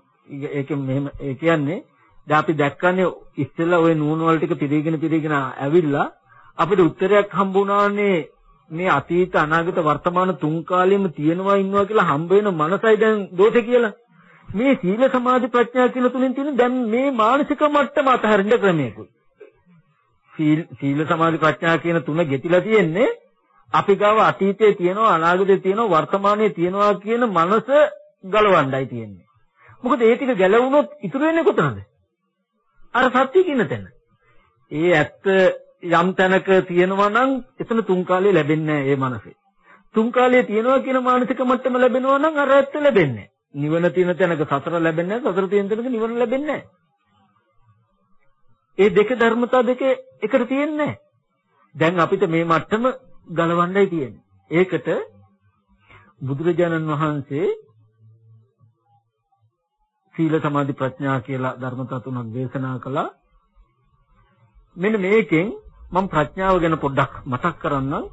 ඒකෙන් මෙහෙම ඒ කියන්නේ දැන් අපි දැක්කන්නේ ඉස්සෙල්ලා ওই නූන වල ටික පිරීගෙන පිරීගෙන ඇවිල්ලා අපිට උත්තරයක් හම්බුණානේ මේ අතීත අනාගත වර්තමාන තුන් කාලෙම තියෙනවා ඉන්නවා කියලා හම්බ වෙන මනසයි දැන් දෝෂේ කියලා. මේ සීල සමාධි ප්‍රඥා කියලා තුලින් තියෙන දැන් මේ මානසික මට්ටම අතහරින්න ක්‍රමයකුයි. සීල සමාධි ප්‍රඥා කියන තුන ගෙතිලා තියෙන්නේ අපි ගාව අතීතයේ තියෙනවා අනාගතයේ තියෙනවා වර්තමානයේ තියෙනවා කියන මනස ගලවන්නයි තියෙන්නේ. මොකද ඒ ටික ගැලවුණොත් ඉතුරු වෙන්නේ කොතනද? අර සත්‍ය කියන තැන. ඒ ඇත්ත යම් තැනක තියෙනවා නම් එතන තුන් කාලේ ලැබෙන්නේ නැහැ ඒ මනසේ. තුන් කාලේ තියෙනවා කියන මානසික මට්ටම ලැබෙනවා නම් අර ඇත්ත ලැබෙන්නේ නිවන තියෙන තැනක සතර ලැබෙන්නේ නැහැ සතර තියෙන තැනක නිවන ලැබෙන්නේ ඒ දෙක ධර්මතා දෙක එකට තියෙන්නේ දැන් අපිට මේ මට්ටම ගලවන්නයි තියෙන්නේ. ඒකට බුදුරජාණන් වහන්සේ සීල සමාධි ප්‍රඥා කියලා ධර්මතා තුනක් දේශනා කළා. මෙන්න මේකෙන් මම ප්‍රඥාව ගැන පොඩ්ඩක් මතක් කරන්නම්.